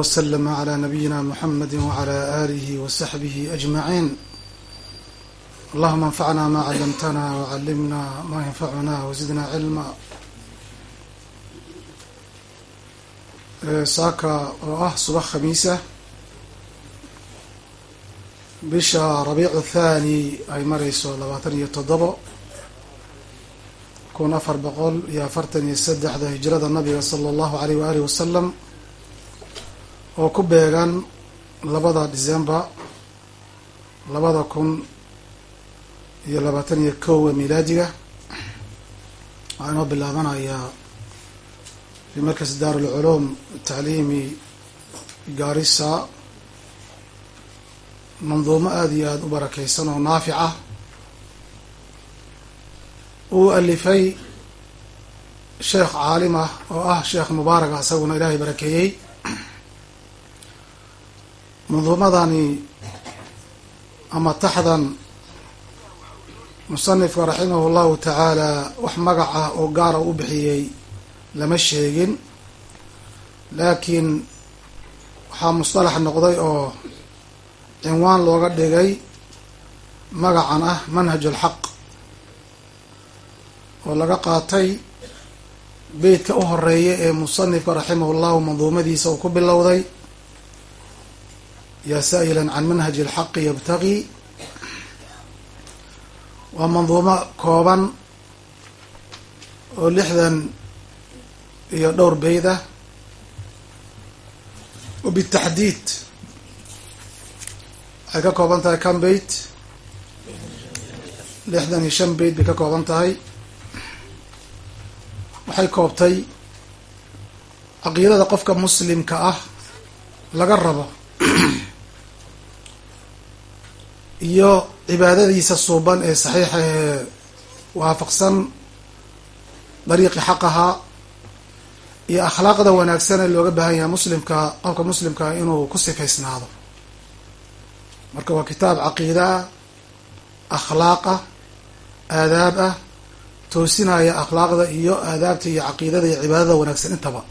وسلم على نبينا محمد وعلى آله وصحبه أجمعين اللهم انفعنا ما علمتنا وعلمنا ما ينفعنا وزدنا علما saaka oo ah subax khamiisa bisha rabiicu thani ay mareyso labaatan iyo toddobo kun afar boqol iyo afartan iyo saddexda hijrada nabiga sala allahu aleyh waalihi wasalam oo ku beegan labada december labada kun iyo labaatan iyo kowa milaadiga. Waxaa inoo bilaabanayaa fi markas daar ulculuum tacliimi gaarisa manduumo aada iyo aada u barakeysan oo naafic ah. Uu alifay sheekh caalim ah oo ah sheekh mubaaraka isaguna ilaahay barakeeyey manduumadani ama taxdan musanifka raximahu llahu tacaala wax magac ah oo gaara u bixiyey lama sheegin laakiin waxaa musطalax noqday oo cinwaan looga dhigay magacan ah manhaj اlxaq oo laga qaatay beytka u horreeya ee musanifka raximah llahu manduumadiisa uu ku bilowday yaa saa'ilan can manhaji اlxaqi yabtaqi waa manduumo kooban oo lixdan iyo dhowr beyd ah oo bitaxdiid waxay ka kooban tahay kan beyt lixdan iyo shan beyt bay ka kooban tahay. Waxay koobtay caqiidada qofka muslimka ah laga rabo iyo cibaadadiisa suuban ee saxiixa ee waafaqsan dariiqi xaqaha iyo akhlaaqda wanaagsan ee looga baahan yahay muslimka qofka muslimkaa inuu ku sifaysnaado marka waa kitaab caqiida ah akhlaaq ah aadaab ah toosinaya akhlaaqda iyo aadaabta iyo caqiidada iyo cibaadada wanaagsan intaba.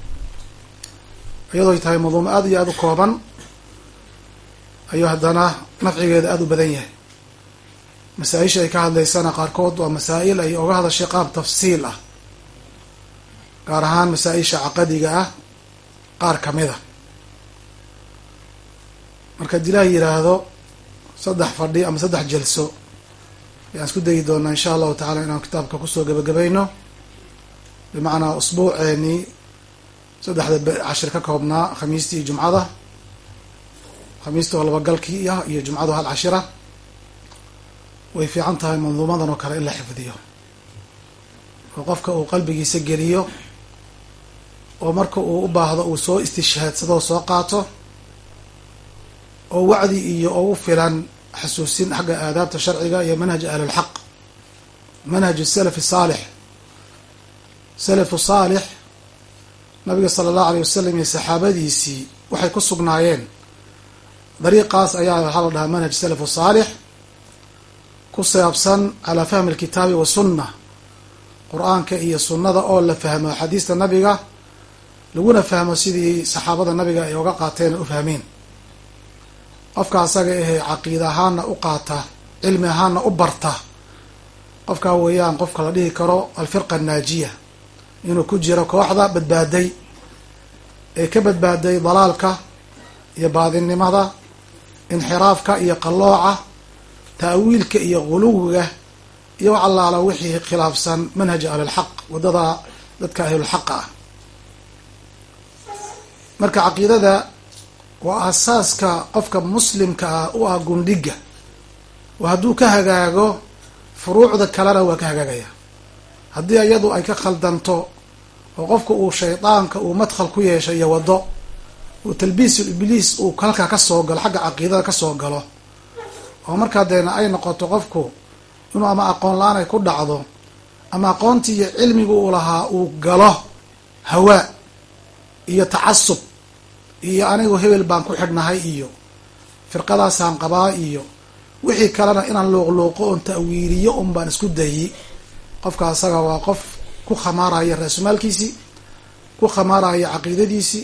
Iyadoo ay tahay maduumo aada iyo aada u kooban ayuu haddana nafcigeeda aada u badan yahay. Masaa-isha ay ka hadlaysana qaarkood waa masaa-il ay oga hadashay qaab tafsiil ah. Gaar ahaan masaa-isha caqadiga ah qaar ka mid a marka haddii ilaah yiraahdo saddex fadhi ama saddex jalso ayaan isku dayi doonaa insha allahu tacala inaan kitaabka ku soo gabagabayno bimacnaa usbuuceeni saddexda cashir ka koobnaa khamiistii jumcada labagalkii ah iyo jumcadu hal cashira. Way fiican tahay manduumadan oo kale in la xifdiyo. Oo qofka uu qalbigiisa geliyo oo marka uu u baahdo uu soo istishhaadsado oo soo qaato oo wacdi iyo ugu filan xasuusin xagga aadaabta sharciga iyo manhaj ahlilxaq manhaj salaf saalix. Salafu saalix nabiga sala allahu aleyh wasalam iyo saxaabadiisii waxay ku sugnaayeen dariiqaas ayaa waxaa la dhahaa manhaj salafu saalix ku saabsan calaa fahmi alkitaabi wasunna qur'aanka iyo sunnada oo la fahmo xadiista nabiga laguna fahmo sidii saxaabada nabiga ay oga qaateen u fahmeen qofka asaga ahee caqiida ahaana u qaata cilmi ahaana u barta qofkaa weeyaan qofka la dhihi karo alfirqa annaajiya inuu ku jiro kooxda badbaaday ee ka badbaaday dalaalka iyo baadinimada inxiraafka iyo qallooca ta'wiilka iyo guluwiga iyo wax allaala wixii khilaafsan manhaj ahlilxaq waddada dadka ahlulxaqa ah. Marka caqiidada waa asaaska qofka muslimka ah u ah gundhiga oo hadduu ka hagaago furuucda kalena waa ka hagaagaya. Haddii iyadu ay ka khaldanto oo qofka uu shaydaanka uu madkhal ku yeesho iyo waddo uu talbiisul ibliis uu halkaa ka soo galo xagga caqiidada ka soo galo. oo markaa deena ay noqoto qofku inuu ama aqoon la'aan ay ku dhacdo ama aqoontii iyo cilmiga uu lahaa uu galo hawaa iyo tacasub iyo anigu hebel baan ku xidhnahay iyo firqadaasaan qabaa iyo wixii kalena inaan luuqluuqo oon ta'wiiliyo un baan isku dayi. Qofka asaga waa qof ku khamaaraya raasumaalkiisii ku khamaaraya caqiidadiisii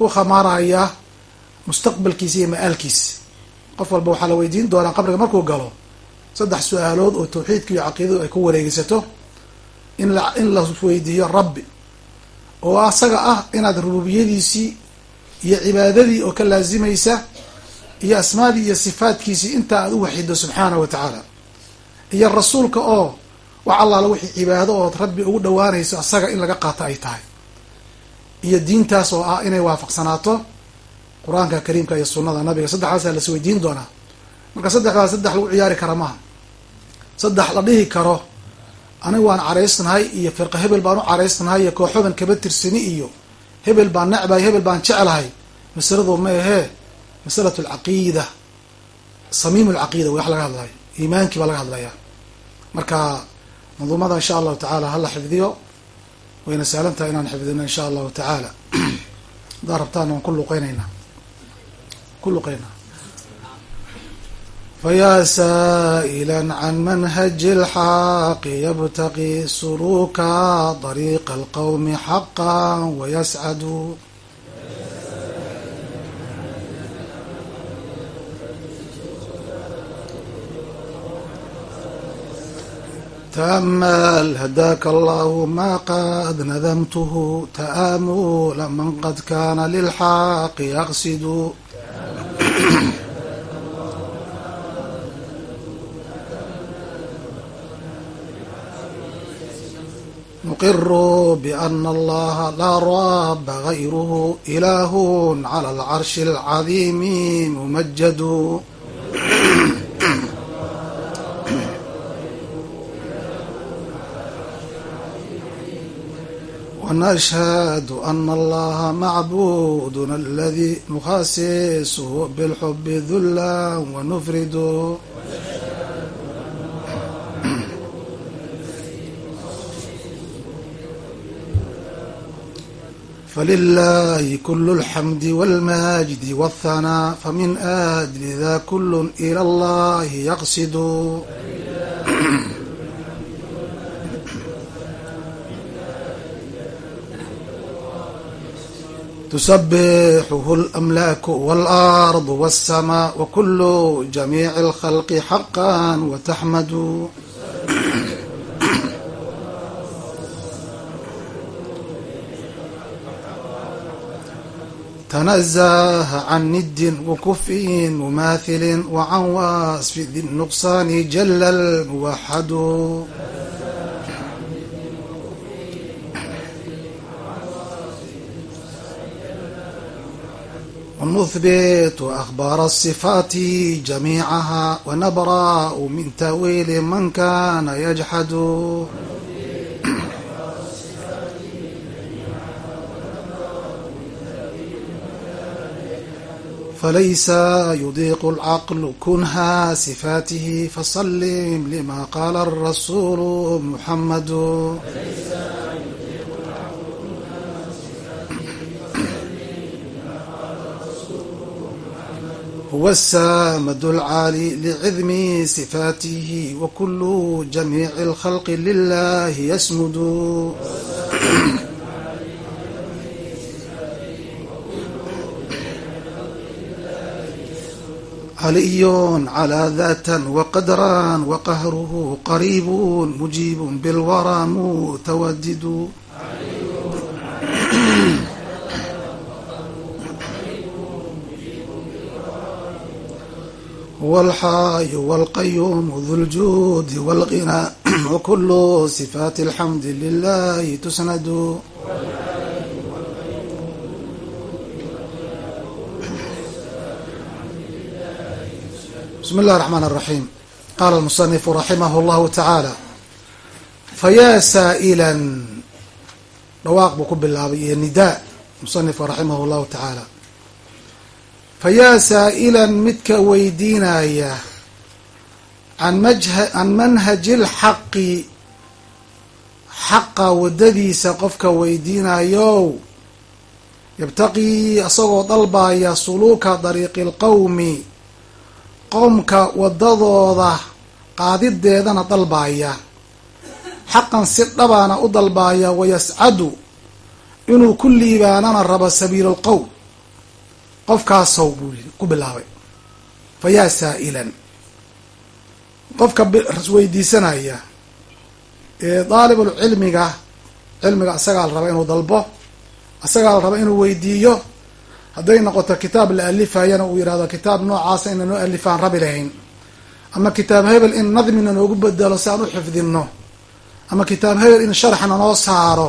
u khamaarayaa mustaqbalkiisa iyo ma-aalkiisa qof walba waxaa la weydiin doonaa qabriga markuu galo saddex su'aalood oo tawxiidka iyo caqiidadu ay ku wareegeysato in la in la weydiiyo rabbi oo asaga ah inaad rububiyadiisii iyo cibaadadii oo ka laazimaysa iyo asmaadii iyo sifaadkiisii inta aad u waxido subxaanahu wa tacaala. Iyo rasuulka oo wax allaala wixii cibaado ood rabbi ugu dhawaanayso asaga in laga qaato ay tahay iyo diintaas oo ah inay waafaqsanaato qur'aanka kariimka iyo sunnada nabiga. Saddexdaasaa las weydiin doonaa. Marka saddexdaas saddex lagu ciyaari kara maaha. Saddex la dhihi karo. Aniga waan caraysnahay iyo firqa hebel baan u caraysnahay iyo kooxoban kaba tirsani iyo hebel baan necbahay hebel baan jeclahay. Masaladu ma ahee. Masalatu alcaqiida samiim alcaqiida wax laga hadlayo iimaankii baa laga hadlaya marka manduumada insha allahu tacaala hala xifdiyo wayna sahlan tahay inaan xifdino insha allahu tacaala haddaa rabtaan waan ku luqeynaynaa ku luqeynaa فيا سائلا عن منهج الحق يبتغي سلوكا طريق القوم حقا ويسعد تأمل هداك الله ما قد نذمته تآمل من قد كان للحق يقصد نقر بأن الله لا رب غيره إله على العرش العظيم ممجد ونشهد أن الله معبودنا الذي نخصصه بالحب ذلا ونفرد فلله كل الحمد والماجد والثناء فمن أجل ذا كل إلى الله يقصد تسبحه الأملاك والأرض والسماء وكل جميع الخلق حقا وتحمد تنزه عن ند وكف مماثل وعن وصف ذي النقصان جل الموحد ونثبت أخبار الصفات جميعها ونبرأ من تأويل من كان يجحد فليس يضيق العقل كنها صفاته فسلم لما قال الرسول محمد هو السامد العالي لعظم صفاته وكل جميع الخلق لله يسمد علي على ذاتا وقدرا وقهره قريب مجيب بالورى متودد هو الحي والقيوم ذو الجود والغنى وكل صفات الحمد لله تسند بسم الله الرحمن الرحيم قال المصنف رحمه الله تعالى فيا سائلا dhawaaq buu ku bilaabay iyo nidaa musanifka raximah llahu fayaa saa'ilan midka weydiinaya can majha can manhaji lxaqi xaqa waddadiisa qofka weydiinayow yabtaqii isagoo dalbaya suluuka dariiqi lqowmi qowmka waddadooda qaadideedana dalbaaya. Xaqan si dhabaana u dalbaaya wayascadu inuu ku liibaanana rabo sabiilulqowm qofkaasow buu ku bilaabay. Fa yaa saa'ilan. Qofka weydiisanaya ee daalibul cilmiga cilmiga isagaa la raba inuu dalbo isagaa la raba inuu weydiiyo hadday noqoto kitaab la alifayana uu yihahdo kitaab noocaasa ina noo alifaan rabi lahayn. Ama kitaab hebel in nadmina noogu bedelo si aan u xifdinno. Ama kitaab hebel in sharxna noo saaro.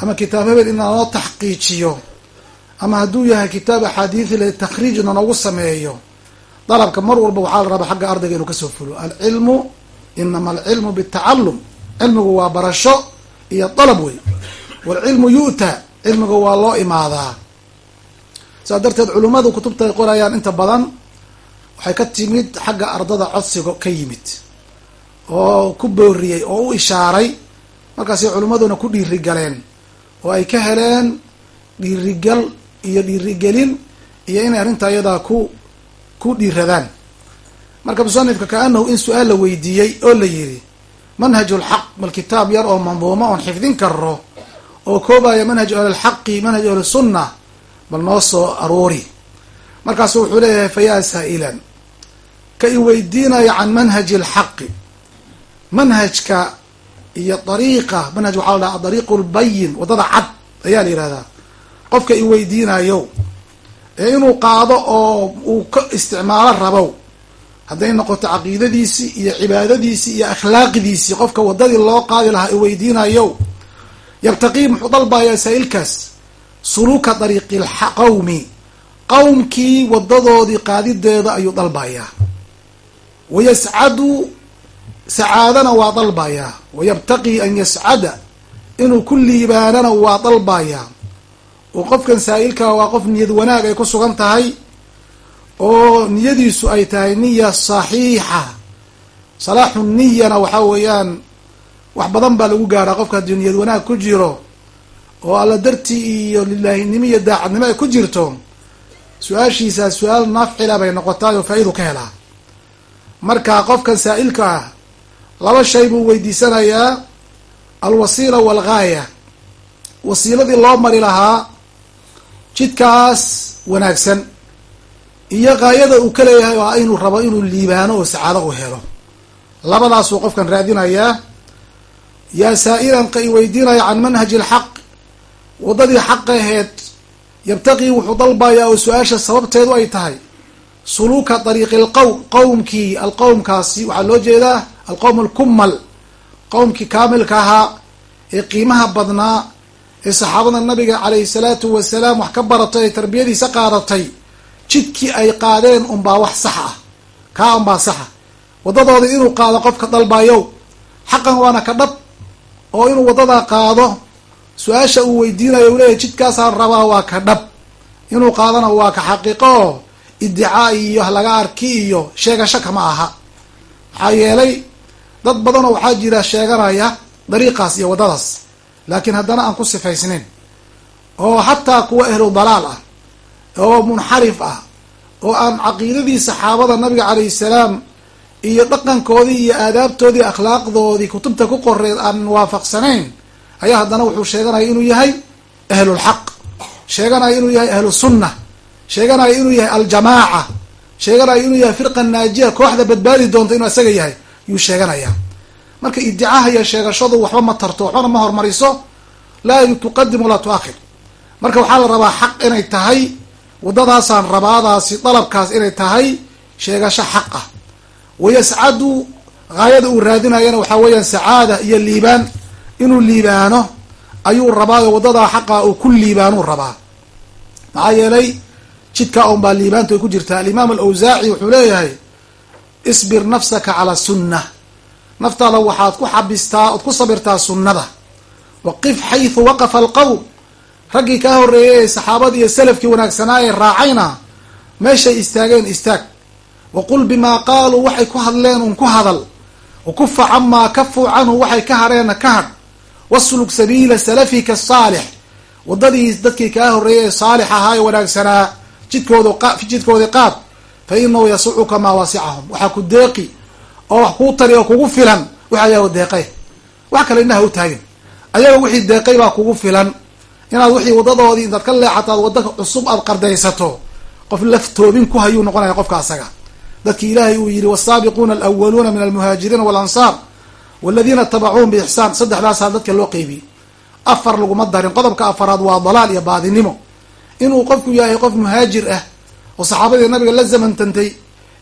Ama kitaab hebel in nanoo taxqiijiyo ama hadduu yahay kitaab axaadiisi le takhriijna noogu sameeyo dalabka mar walba waxaa la rabaa xagga ardayga inuu ka soo fulo. Alcilmu inama alcilmu bitacalum cilmigu waa barasho iyo dalab wey waalcilmu yu'ta cilmiga waa loo imaadaa. Saas darteed culimmadu kutubta ay qorayaan inta badan waxay ka timid xagga ardada codsiga ka yimid oo ku booriyey oo u ishaaray. Markaasay culimmaduna ku dhiirigaleen oo ay ka heleen dhiirigal iyo dhiirigelin iyo inay arrinta iyadaa ku ku dhiiradaan. Marka musanifka kaanahu in su'aal la weydiiyey oo la yidhi manhaju lxaq bal kitaab yar oo manduumo oon xifdin karo oo koobaya manhaju ahlilxaqi manhaju ahlisunna bal noo soo aroori markaasu wuxuu leeyahay fa yaa saa'ilan ka i weydiinaya can manhaji alxaqi manhajka iyo dariiqa manhaj waxaa la dhaha adariiqu lbayin waddada cad ayaa la yihahdaa qofka i weydiinayo ee inuu qaado oo uu ka isticmaalo rabow. Hadday noqoto caqiidadiisii iyo cibaadadiisii iyo akhlaaqidiisii qofka waddadii loo qaadi lahaa i weydiinayo yabtaqii muxuu dalbayaa saa-ilkaas? Suluuka dariiqi qawmi. Qowmkii wadadoodii qaadideeda ayuu dalbayaa. Wayascadu sacaadana waa dalbayaa. Wayabtaqii an yascada inuu ku liibaanana waa dalbayaa oo qofkan saa-ilkaa waa qof niyad wanaag ay ku sugan tahay oo niyadiisu ay tahay niya saxiixa. Salaaxu niyana waxaa weeyaan wax badan baa lagu gaadhaa qofka haddii niyad wanaag ku jiro oo alla dartii iyo lilaahinimo iyo daacadnimo ay ku jirto su'aashiisaa su'aal naafcila bay noqotaay oo faa-idu ka helaa. Marka qofkan saa-ilka ah laba shay buu weydiisanayaa alwasiila waalghaaya wasiiladii loo mari lahaa jidkaas wanaagsan. Iyo gaayada uu ka leeyahay ah inuu rabo inuu liibaano oo sacaado u helo. Labadaasuu qofkan raadinayaa yaa saa-ilan ka i weydiinaya can manhaji alxaq waddadii xaqa aheed yabtaqii wuxuu dalbayaa oo su'aasha sababteedu ay tahay. Suluuka dariiqi alqowm qowmkii alqowmkaasi waxaa loo jeedaa alqowm alkumal qowmkii kaamilka ahaa ee qiimaha badnaa ee saxaabada nabiga calayhi salaatu wasalaam wax ka baratay ee tarbiyadiisa qaadatay jidkii ay qaadeen unbaa wax sax ah kaa unbaa saxa waddadoodii inuu qaado qofka dalbayow xaqan waana ka dhab oo inuu waddadaa qaado su'aasha uu weydiinayo u leeyahy jidkaasaan rabaa waa ka dhab. Inuu qaadana waa ka xaqiiqo oo iddicaa iyo laga arki iyo sheegasho kama aha. Maxaa yeelay dad badanoo waxaa jira sheeganaya dariiqaas iyo waddadaas laakiin haddana aan ku sifaysnayn oo xataa kuwa ehlu dalaal ah oo munxarif ah oo aan caqiidadii saxaabada nabiga calayhi salaam iyo dhaqankoodii iyo aadaabtoodii akhlaaqdoodii kutubta ku qoreed aan waafaqsanayn ayaa haddana wuxuu sheeganaya inuu yahay ahlulxaq sheeganaya inuu yahay ahlu sunna sheeganaya inuu yahay aljamaaca sheeganaya inuu yahay firqa naajiya kooxda badbaadi doonta inuu isaga yahay yuu sheeganaya marka iddicaha iyo sheegashadu waxba ma tarto waxbana ma hormariso. Laa tuqadim walaa tu-akhir. Marka waxaa la rabaa xaq inay tahay waddadaasaan rabaadaasi dalabkaas inay tahay sheegasho xaq ah. Wayascadu haayada uu raadinayana waxaa weeyaan sacaada iyo liibaan. Inuu liibaano ayuu rabaayo waddadaa xaqa uu ku liibaanuu rabaa. Maxaa yeelay jidkaa un baa liibaantu ay ku jirtaa. Alimaam alawsaaci wuxuu leeyahay isbir nafsaka calaa sunna naftaada waxaad ku xabistaa ood ku sabirtaa sunnada. Waqif xaysu waqafa alqowm raggii kaa horreeyay ee saxaabadii iyo salafkii wanaagsanaa ee raacayna meeshay istaageen istaag. Waqul bimaa qaaluu waxay ku hadleen un ku hadal. Wakufa camaa kafuu canhu waxay ka hadheenna ka hadh waslug sabiila salafika asaalix waddadii dadkii kaa horreeyay ee saalix ahaa ee wanaagsanaa jidkooda jidkoodii qaad. Fa inahu yasucuka maa wasicahum waxaa ku deeqi oo wax kuu tari oo kugu filan wix ayago deeqay. Wax kale indhaha u taagin. Ayaga wixii deeqay baa kugu filan. Inaad wixii waddadoodii intaad ka leexato aad wadda cusub aad qardaysato qof laftoobin ku hayuu noqonaya qofka asaga. Dadki ilaahay uu yihi wasaabiquuna alawaluuna min almuhaajiriina walansaar waladiina itabacuuhum biixsaan. Saddexdaasaa dadka loo qeybiyey afar laguma darin. Qodobka afaraad waa dalaal iyo baadinimo. Inuu qofku yahay qof muhaajir ah oo saxaabadii nabiga la zamantantay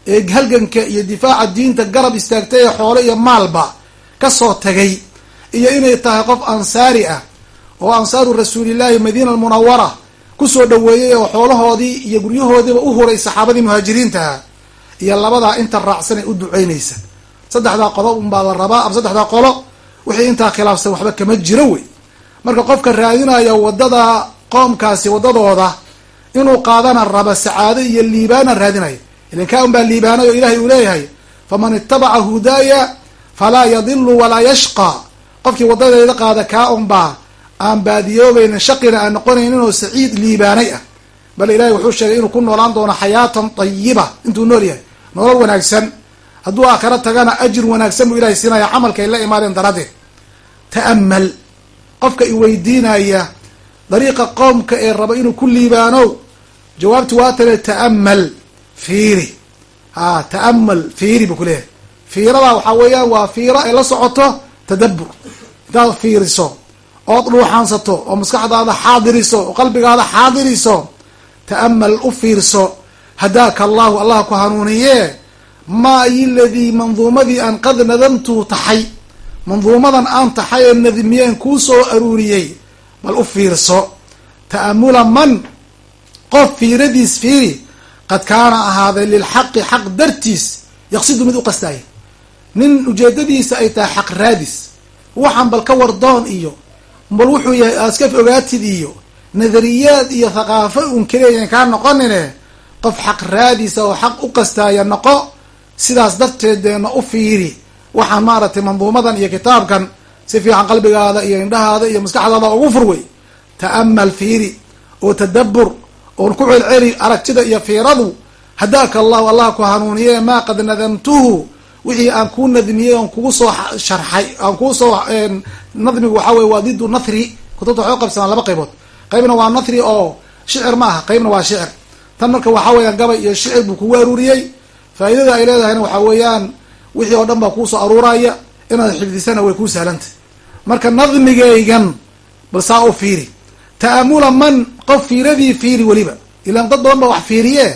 ee halganka iyo difaaca diinta garab istaagtay ee xoole iyo maalba ka soo tagay iyo inay tahay qof ansaari ah oo ansaaru rasuulillaahi madiina almunawara ku soo dhaweeyey oo xoolahoodii iyo guryahoodiiba u huray saxaabadii muhaajiriintaha iyo labadaa inta raacsanay u duceynaysa saddexdaa qodob unbaa la rabaa ama saddexdaa qolo wixii intaa khilaafsan waxba kama jiro wey. Marka qofka raadinaya waddada qoomkaasi wadadooda inuu qaadana raba sacaado iyo liibaana raadinaya ilan kaa un baa liibaanay oo ilahay uu leeyahay faman itabaca hudaaya falaa yadilu walaa yashqa. Qofkii wadadeeda qaada kaa un baa aan baadiyoobaynin shaqina aan noqonaynin oo saciid liibaanay ah. Bal ilahay wuxuu sheegay inuu ku noolaan doono xayaatan tayiba intuu nool yahay nolol wanaagsan. Hadduu aakharo tagana ajir wanaagsan buu ilahay siinaya camalkay la imaadeen daraaddeed. Ta'amal qofka i weydiinaya dariiqa qoomka ee raba inuu ku liibaano jawaabti waa tale ta'amal fiiri. Ha ta'amal fiiri buu kuleeyahay fiiradaa waxaa weeyaan waa fiiro ay la socoto tadabbur. Intaad fiiriso ood dhuuxaansato oo maskaxdaada xaadiriso oo qalbigaada xaadiriso ta'amal u fiirso. Hadaaka allahu allah ku hanuuniye maa iladii manduumadii aan qad nadamtuu taxay manduumadan aan taxay ee nadmiyeen kuu soo aruuriyey bal u fiirso. Ta'amula man qof fiiradiis fiiri qad kaana ahaaday lilxaqi xaq dartiis yaqsidu mid u qastaaya nin ujeedadiisa ay tahay xaq raadis. Waxaan bal ka wardoon iyo bal wuxuu yahay aska ogaatid iyo nadariyaad iyo thaqaafo un kaleeyan kaa noqonine qof xaq raadisa oo xaq u qastaaya noqo sidaas darteedeena u fiiri. Waxaan maaragtay manduumadan iyo kitaabkan si fiican qalbigaada iyo indhahaada iyo maskaxdaada ugu furwey. Ta'amal fiiri oo tadabbur oon ku celceli aragtida iyo fiiradu. Hadaaka allahu allah ku hanuuniye maa qad nadamtuhu. Wixii aan kuu nadmiyey oon kugu soo sharxay aan kuu soo nadmigu waxaa weye waa didu nathri. Kutubta waxay qabsamaan laba qaybood. Qaybna waa nathri oo shicir ma aha qaybna waa shicir. Tan marka waxaa weeyaan gabay iyo shicir buu kugu aruuriyey. Faa'iidada ay leedahayna waxaa weeyaan wixii oo dhan baa kuusoo aruuraya inaad xifdisana way kuu sahlantay marka nadmigaygan bal saa u fiiri ta'amula man qof fiiradii fiiri weliba. Ilaan dad badan baa wax fiiriye.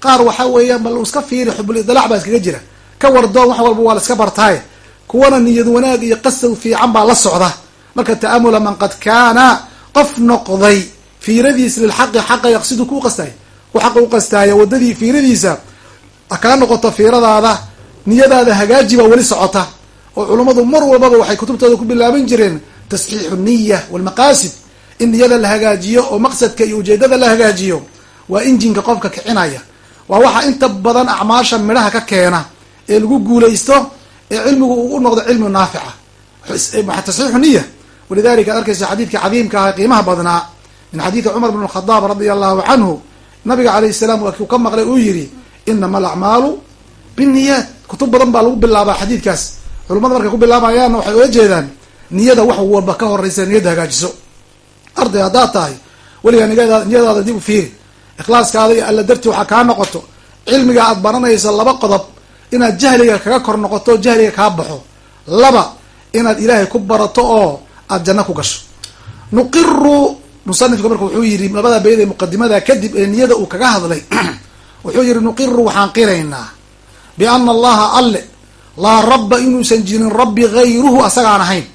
Qaar waxa weeyaan bal iska fiiri xubul idilaac baa iskaga jira. Ka wardoon wax walba waa la iska bartaaye. Kuwana niyad wanaag iyo qasad fiican baa la socda. Marka ta'amula man qad kaana qof noqday fiiradiis lilxaqi xaqa yaqsidu ku qastaaya ku xaqa u qastaaya wadadii fiiradiisa kaa noqoto fiiradaada niyadaada hagaaji baa weli socota. Oo culummadu mar walbaba waxay kutubtooda ku bilaaban jireen tasxiixu niya walmaqaasid in niyada la hagaajiyo oo maqsadka iyo ujeedada la hagaajiyo waa injinka qofka kicinaya. Waa waxa inta badan acmaasha midhaha ka keena ee lagu guulaysto ee cilmigu uu u noqdo cilmi naafica. Tasxiixu niya walidalika ad arkaysa xadiidka cadiimka aha qiimaha badnaa. Min xadiidi cumar bn khadaab radia allahu canhu nabiga alayh salaam waa kiu ka maqlay uu yihi inama alacmaalu binniyaat. Kutub badan baa lagu bilaabaa xadiidkaas. Culimada markay ku bilaabayaanna waxay ola jeedaan niyada wax walba ka horeysa niyadda hagaajiso arday haddaad tahay weligaa niyada niyadaada dib u fiiri. Ikhlaaskaada iyo alla darti waxaa kaa noqoto cilmiga aad baranayso laba qodob inaad jahliga kaga kor noqoto jahliga kaa baxo. Laba inaad ilaahay ku barato oo aad janno ku gasho. Nuqiru musanifka marka wuxuu yihi labada beyd ee muqadimada kadib ee niyada uu kaga hadlay wuxuu yihi nuqiru waxaan qiraynaa biana allaha alle laa rabba inuusan jirin rabbi gayruhu asagaan ahayn.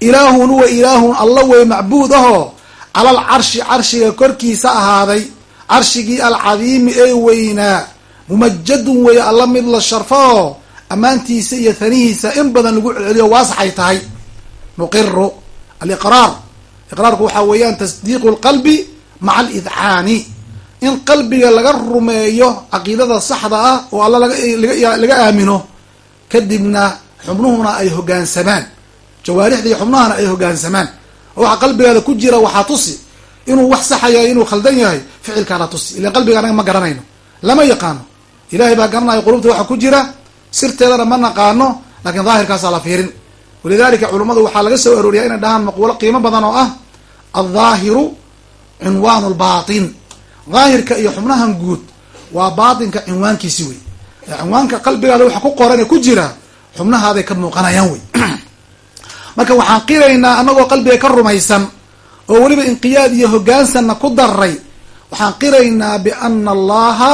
Ilaahun huwa ilaahun alla wey macbuud ahoo cala alcarshi carshiga korkiisa ahaaday carshigii alcadiimi ee weynaa mumajadun weeye alla mid la sharfo ammaantiisa iyo hanihiisa in badan lagu celceliyo waasaxay tahay. Nuqiru aliqraar. Iqraarku waxaa weeyaan tasdiiqu lqalbi maca alidcaani. In qalbiga laga rumeeyo caqiidada saxda ah oo alla laga aamino kadibna xubnuhuna ay hogaansamaan. Jawaarixda iyo xubnahana ay hogaansamaan waxa qalbigaada ku jira waxaa tusi. Inuu wax saxaya inuu khaldan yahay ficilkaana tusi. Ilan qalbiga anaga ma garanayno. Lama yaqaano. Ilahay baa garanayo qulubta waxa ku jira sirteedana ma naqaano laakiin daahirkaasaa la fiirin. Walidalika culummadu waxaa laga soo arooriya inay dhahaan maquulo qiimo badan oo ah aldaahiru cinwaanu lbatin daahirka iyo xubnahan guud waa baatinka cinwaankiisi wey cinwaanka qalbigaada waxa ku qoran ee ku jira xubnahaaday ka muuqanayaan wey marka waxaan qiraynaa anagoo qalbiga ka rumaysan oo weliba inqiyaad iyo hogaansanna ku daray waxaan qiraynaa biana allaha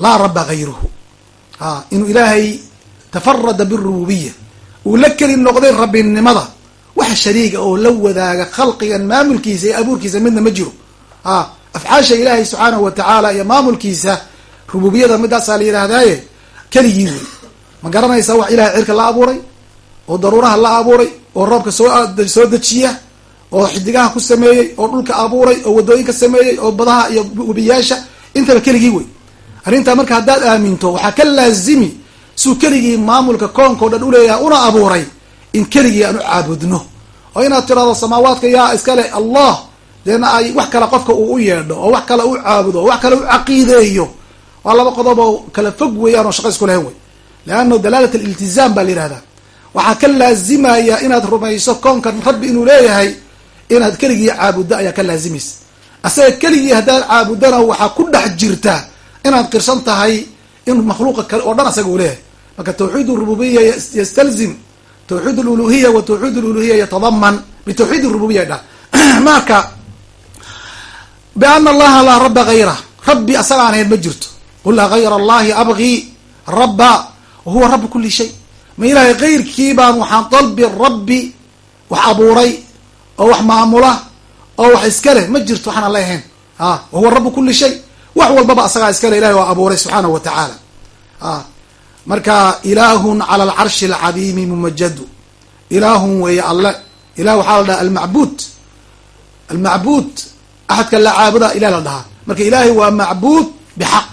laa raba gayruhu. A inuu ilaahay tafarada birububiya uu la keli noqday rabbinimada wax shariiga oo la wadaaga khalqigan maamulkiisa iyo abuurkiisa midna ma jiro. A afcaasha ilaahay subxaanahu wa tacaala iyo maamulkiisa rububiyada midaasaa la yidhaahdaaye keligii wey. Ma garanaysaa wax ilahay cirka la abuuray? Oo daruuraha la abuuray oo roobka soo soo dejiya oo xidigaha ku sameeyey oo dhulka abuuray oo waddooyinka sameeyey oo badaha iyo webiyaasha intaba keligii wey arrintaa marka haddaad aaminto waxaa ka laazimi suu keligii maamulka koonka o dhan uleeyahay una abuuray in keligii aan u caabudno. Oo inaad tirahdo samaawaadka yaa iskale allah deena ay wax kale qofka uu u yeedho oo wax kale u caabudo oo wax kale u caqiideeyo. Waa laba qodob oo kala fog weeyaan oo shaqa isku lahayn wey leannahu dalaalat aliltizaam baa la yihahdaa waxaa ka laazimaya inaad rumayso koonkan rabbi inuu leeyahay inaad keligii caabuddo ayaa ka laazimaysa asaga keligii haddaad caabuddana waxaa ku dhex jirta inaad qirsan tahay in makhluuqa kale oo dhan asaga uu leeyahay. Marka tawxiid rububiya yastalzim tawxiid luluhiya wa tawxiid luluhiya yatadaman bitawxiid rububiya dha. Marka biana allaha laa raba gayra rabbi asaga aan ahayn ma jirto. Qul a gayra allahi abgii rabba wahuwa rabu kuli shay ma ilaahay kayrkii baan waxaan dalbi rabbi wax abuuray oo wax maamula oo wax iska leh ma jirto waxaan alla ahayn. A wahuwa rabu kuli shay. Wax walbaba asagaa iskale ilahay waa abuuray subxaanahu wa tacaala. A marka ilaahun cala alcarshi alcadiimi mumajadu ilaahun weeye alle. Ilah waxaa la dhaha almacbuud. Almacbuud axadka la caabuda ilah la dhahaa. Marka ilaahay waa macbuud bixaq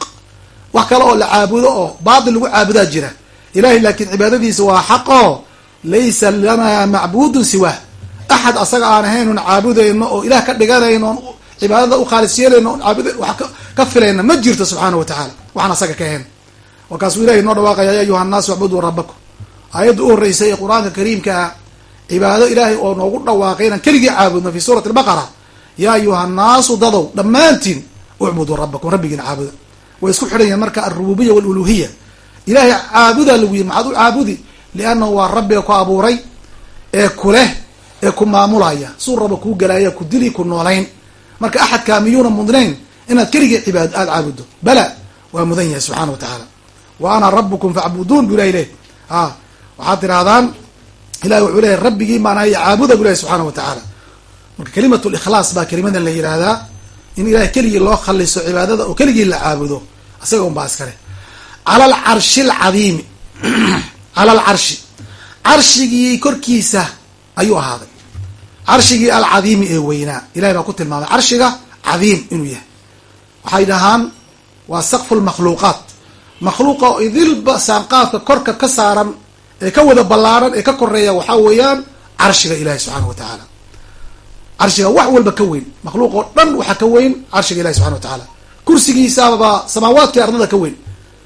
wax kale oo la caabudo oo baatil lagu caabudaa jira ilahay laakiin cibaadadiisa waa xaq oo laysa lanaa macbuudun siwaah axad asaga aan ahayn oon caabudayno oo ilah ka dhiganayno oon cibaadada u khaalis yeelayno oon caabud wax ka filayna ma jirto subxaana wa tacaala. Waxaan asaga ka ahayn. Markaasuu ilahay noo dhawaaqaya ya ayuha nnaasu acbuduu rabbakum. Aayadda u horreysay ee qur'aanka kariimka ah cibaado ilaahay oo noogu dhawaaqay inaan keligii caabudno fi suurati albaqara yaa ayuha nnaasu dadow dhammaantiin ucbuduu rabbakum rabbigiina caabuda. Way isku xidhan yahin marka alrububiya waluluhiya ilahay caabudaa lagu yihi maxaad u caabudi liannahu waa rabbiga ku abuuray ee kuleh ee ku maamulaya. Suu raba kuu galaaya ku dili ku noolayn. Marka axadkaa miyuuna mudnayn inaad keligii cibaad aada caabuddo bala waa mudan yahay subxana wa tacaala. Wa ana rabukum facbuduun bu ilahi leh a waxaad tirahdaan ilahi wuxuu leeyahy rabbigii maanaa caabuda bu ilahi subxaana wa tacaala. Marka kelimat likhlaas baa kelimadan la yihahdaa in ilahay keligii loo khaliso cibaadada oo keligii la caabudo isaga un baa iskale cala alcarshi alcadiimi cala alcarshi carshigii korkiisa ayuu ahaaday carshigii alcadiimi ee weynaa ilahay baa ku tilmaamay carshiga cadiim inuu yahay waxay dhahaan waa saqfu lmakhluuqaat makhluuqa idilba saanqaadka korka ka saaran ee ka wada ballaaran ee ka koreeya waxaa weeyaan carshiga ilahi subxaana wa tacaala carshiga wax walba ka weyn makhluuq oo dhan waxaa ka weyn carshiga ilahi subxana wa tacaala kursigiisaaba samaawaadkii ardada ka weyn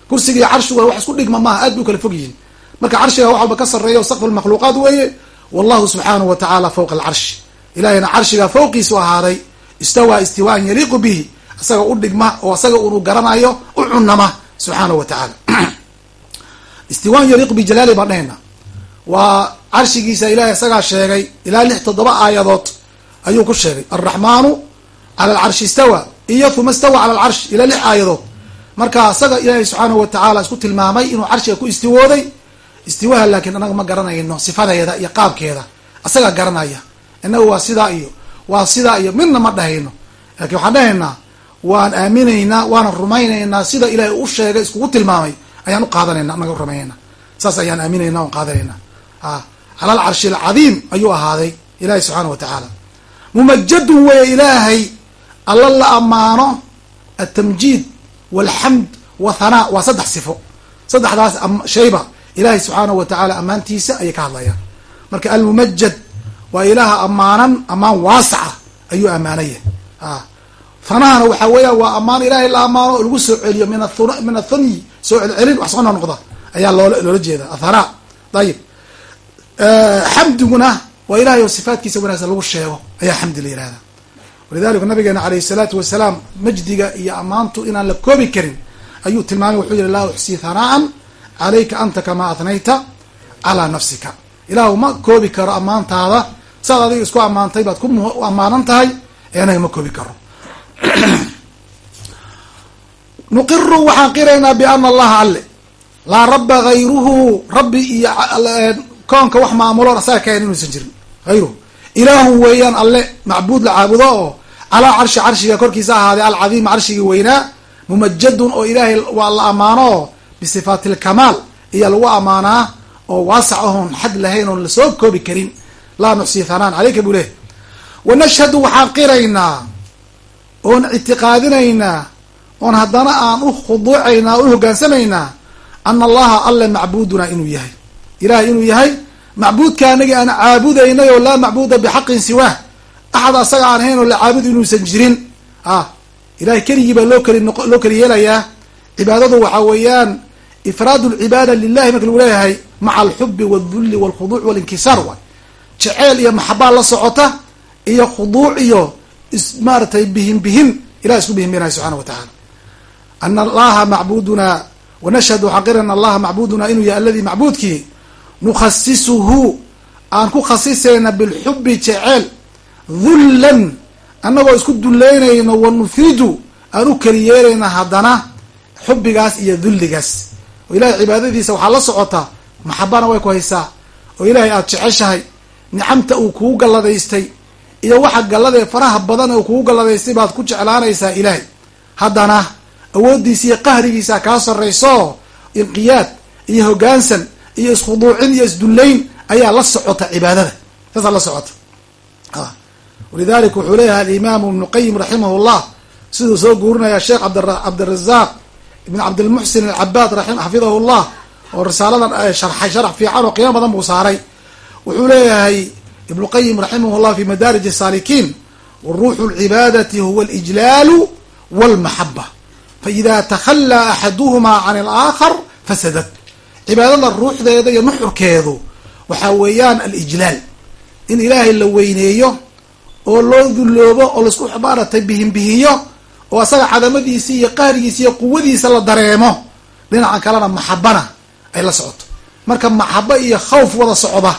kursigii carshigu wax isku dhigma maaha aad bay u kala fog yihiin. Marka carshiga wax walba ka sarreeya saqfu lmakhluuqaat weeye wallahu subxaanahu wa tacaala fawqa alcarshi. Ilahina carshiga fawqiisu ahaaday istawaa istiwaan yaliiqu bihi isaga u dhigma oo isaga unu garanayo u cunama subxaanahu wa tacaala istiwaan yaliiqu bijalaali baan dhahayna. Waa carshigiisa ilahay isagaa sheegay ilaa lix toddoba aayadood ayuu ku sheegay. Alraxmaanu cala alcarshi istawa iyo uma istawa cala alcarsh ilaa lix aayadood marka isaga ilaahay subxaanahu wa tacaala isku tilmaamay inuu carshiga ku istiwooday istiwaha laakiin anaga ma garanayno sifadeeda iyo qaabkeeda. Isagaa garanaya. Inagu waa sidaa iyo waa sidaa iyo midna ma dhahayno. Laakiin waxaan dhahaynaa waan aaminaynaa waana rumaynaynaa sida ilaahay u sheegay iskugu tilmaamay ayaan u qaadanayna anaga u rumaynayna saas ayaan aaminayna on qaadanayna a cala alcarshi alcadiim ayuu ahaaday ilahay subxaana wa tacaala mumajadun weeye ilaahay alla la ammaano altamjiid walxamd wathanaa waa saddex sifo saddexdaas shayba ilahay subxaanahu wa tacaala ammaantiisa ayay ka hadlayaan. marka almumajad waa ilaaha ammaanan ammaan waasaca ayuu ammaanaya a hanahana waxaa weeyaan waa ammaan ilaahay la ammaano lagu soo celiyo min min athany soo celcelin wax soo noqnoqda ayaa loola jeeda athana ayib xamdiguna waa ilahay oo sifaatkiisa wanaagsan lagu sheego ayaa xamdi la yihahda walidalika nabigeena alayhi salaatu wasalaam majdiga iyo ammaantu inaan la koobi karin ayuu tilmaamay wuxuu yihi laa uxsii hanaa'an calayka anta kamaa athnayta calaa nafsika. Ilaahu ma koobi karo ammaantaada saad adiga isku ammaantay baad ku ammaanan tahay ee ma koobi karo. Nuqiru waxaan qiraynaa biana allaha alle. Laa rabba hayruhu rabbi iyo koonka wax maamuloon asaga kayan inuusan jirin. Hayruhu ilaahun weeyaan alle macbuud la caabudo oo calaa carshi carshiga korkiisa ahaaday alcadiim carshigii weynaa mumajadun oo ilaahay waa la ammaano oo bisifaati lkamaal iyo lagu ammaanaa oo waasac ahoon xad lahayn oon la soo koobi karin. Laa nuxsii hanaan caleyka buu leh wanashhadu waxaan qiraynaa oon ictiqaadinaynaa oon haddana aan u khuduucaynaa o u hogaansamaynaa ana allaha alle macbuudunaa inuu yahay. Ilahay inuu yahay macbuudka anagii aan caabudaynay oo laa macbuuda bixaqin siwaah axad asaga aan ahayn oo la caabud inuusan jirin. Ah ilahay keligii baa loo keli loo keli yeelayaa. Cibaadadu waxaa weeyaan ifraadu lcibaada lilahi marka lagu leeyahay maca alxubi waldulli walkhuduuc walinkisaar waay. Jeceel iyo maxabaa la socota iyo khuduuc iyo maaratay bihin bihin ilahay isku bihinbinaya subxana wa tacaala ana allaha macbuduna wanashhadu xaqirana allaha macbuduna inuu yahay aladi macbuudkii nukhasisuhu aan ku khasisayna bilxubi jeceel dullan annagoo isku duleynayno wanufridu aan u keli yeelayna haddana xubigaas iyo dulligaas oo ilahay cibaadadiisa waxaa la socota maxabana way ku haysaa. Oo ilaahay aada jeceshahay nicamta uu kugu galladaystay iyo waxa galladee faraha badan uu kugu galladaystay baad ku jeclaanaysaa ilaahay. Haddana awooddiisa iyo qahrigiisa kaa sarrayso inqiyaad iyo hoggaansan iyo iskhuduucin iyo isdullayn ayaa la socota cibaadada. Saasaa la socota. Walidalika wuxuu leeyahay alimaamu ibnu qayim raximah llah siduu soo guurinaya sheekh cabdirazaaq ibn cabdilmuxsin alcabaad xafidahu llah oo risaaladan sharxay sharax fiican oo qiimo badan buu saaray. Wuxuu leeyahay ibnu qayim raximah llah fi madaarij saalikiin waruuxu lcibaadati huwa alijlaalu walmaxaba faida takhallaa axaduhumaa can alaakhar fasadad cibaadada ruuxdeeda iyo nuxurkeedu waxaa weeyaan alijlaal. In ilaahay la weyneeyo oo loo dulloobo oo la isku maaratay bihinbihiyo oo asaga cadamadiisi iyo qahrigiisa iyo quwadiisa la dareemo dhinacan kalena maxabana ay la socoto. Marka maxabo iyo khawf wada socda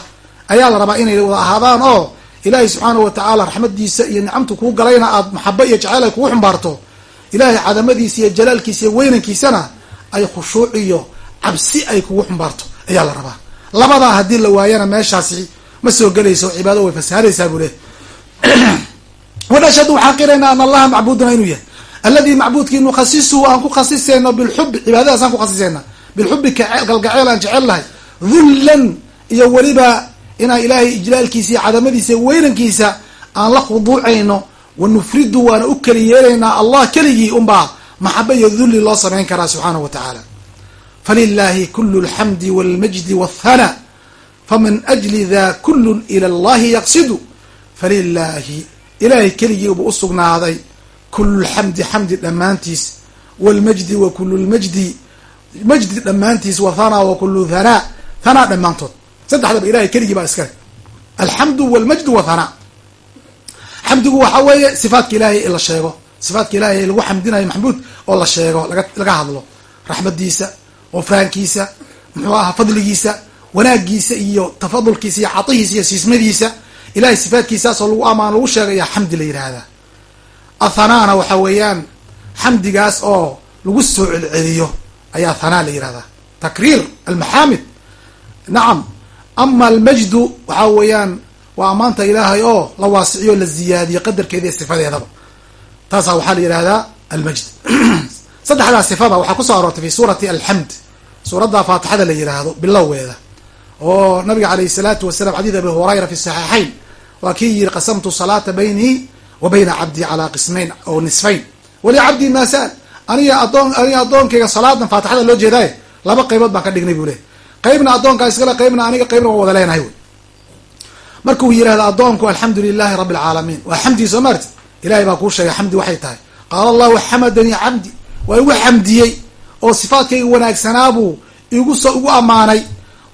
ayaa la rabaa inay wada ahaadaan oo ilaahay subxaanahu watacaala raxmadiisa iyo nicamtu kuu galayna aad maxabo iyo jaceyl ay kugu xumbaarto ilaahay cadamadiisa iyo jalaalkiisa iyo weynankiisana ay khushuuc iyo cabsi ay kugu xumbaarto ayaa la rabaa. Labadaa haddii la waayana meeshaasi ma soo gelayso cibaado way fasahanaysaa buu leh wanashhadu waxaan qiraynaa ana allaha macbuuduna inuu yahay. Alladii macbuudkii nukhasisuhu aan ku khasisayno bilxubi cibaadadaas aan ku khasisayna bilxubi galgaceel aan jecel lahay. Dullan iyo weliba inaan ilaahay ijlaalkiisa iyo cadamadiisa iyo weynankiisa aan la khuduucayno. Wa nufridu waana u keli yeelaynaa allah keligii unbaa maxaba iyo dulli loo samayn karaa subxaanahu wa tacaala falilahi kulu lxamdi walmajdi walthana faman ajli da kulun ila allahi yaqsidu falilaahi ilaahay keligii uba usugnaaday kulu lxamdi xamdi dhammaantiis walmajdi wa kulu lmajdi majdi dhammaantiis wa thana wa kulu thana thanaa dhammaantood saddexdaba ilahay keligii baa iskale alxamdu walmajdu wa thana xamdigu waxaa weeye sifaatka ilahay in la sheego sifaatka ilahay lagu xamdinayo maxmuud oo la sheego laga hadlo raxmadiisa qofraankiisa muxuu ahaa fadligiisa wanaagiisa iyo tafadulkiisa iyo catihiisa iyo siismadiisa ilahay sifaatkiisaasoo lagu amaan lagu sheegayaa xamdi la yidhaahdaa athanaana waxa weeyaan xamdigaas oo lagu soo celceliyo ayaa thanaa la yihahdaa takriir almaxaamid nacam ama almajdu waxaa weeyaan waa ammaanta ilaahay oo la waasiciyo la ziyaadiyo qadarkeeda iyo sifadeedaba. Taasaa waxaa la yihahdaa almajd saddexdaa sifada waxaa ku soo aroortay fi suurati alxamd. Suuradda faatixada la yiraahdo bilowgeeda oo nabiga alayh salaatu wasalam xadiid abi hurayra fi saxiixayn. Waa kii yiri qasamtu salaata baynii wa bayna cabdii calaa qismayn oo nisfayn. Wali cabdii maa sa'al aniga adoon aniga addoonkayga salaadan faatixada loo jeedaaye laba qaybood baan ka dhignay buu leh qaybna addoonkaa iskale qaybna aniga qaybna waan wada leenahay wy markuu yihahdo addoonku alxamdu lilahi rabbi alcaalamiin waa xamdii soo maarti ilahay baa kuu sheegay xamdi waxay tahay. Qaala allahu xamadanii cabdi waa igu xamdiyey oo sifaadkayga wanaagsanaabuu igu so igu ammaanay.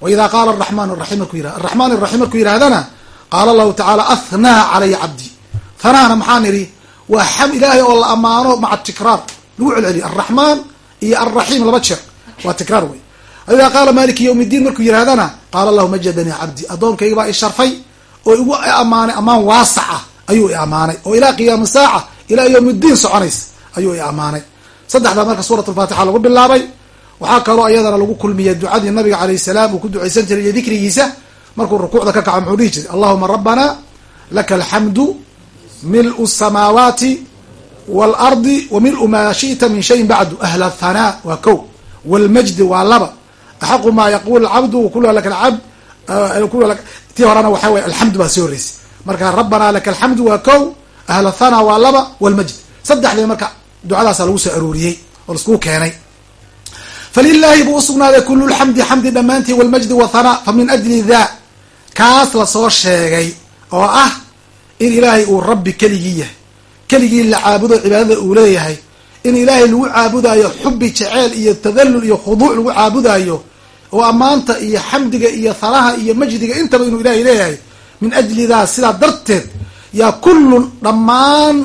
Wa idaa qaala araxmaan raxiim markuu yirah araxmaan iraxiim markuu yidhahdana qaala allahu tacaala athnaa calaya cabdi. Thanaana maxaan idhi waa xam ilaahay oo la ammaano maca tikraar. Lagu celceliyo alraxmaan iyo alraxiim laba jeer. Waa tikraar wey. Idaa qaala maliki yawm iddiin markuu yidhahdana qaala allahu majadanii cabdi. Addoonkayga baa i oo igu ammaanay ammaan waasac ah ayuu i ammaanay. Oo ilaa qiyaami saaca ilaa yawm iddiin soconays ayuu i ammaanay saddexdaa marka suurat alfaatixa lagu bilaabay waxaa kaloo iyadana lagu kulmiyay ducadii nabiga calayh salaam uu ku ducaysan jiray iyo dikrigiisa. Markuu rukuucda ka kaco muxuu dhihi jiray allahuma rabbana laka alxamdu milu samaawaati waalardi wa milu maa shi'ta min shayin bacdu ahla athanaa waa kow waalmajdi waa laba. Axaqu maa yaqul cabdu wakuluha laka alcabd tii horena waxaa wey alxamdu baa sii horeysay marka rabbana laka alxamdu waa kow ahla athana waa laba walmajd saddexdii marka ducadaasa lagu soo arooriyey oo laiskugu keenay. Falilaahi buu usugnaaday kulu lxamdi xamdi dhammaantii walmajdi wathana fa min ajli daa kaas la soo sheegay oo ah in ilaahay uu rabbi keligii yahay keligii la caabudo cibaadada uu leeyahay. In ilaahay lagu caabudaayo xubi jeceel iyo tadallul iyo khuduuc lagu caabudaayo oo ammaanta iyo xamdiga iyo hanaha iyo majdiga intaba inuu ilahay leeyahay min ajli daa sidaa darteed yaa kullun dhammaan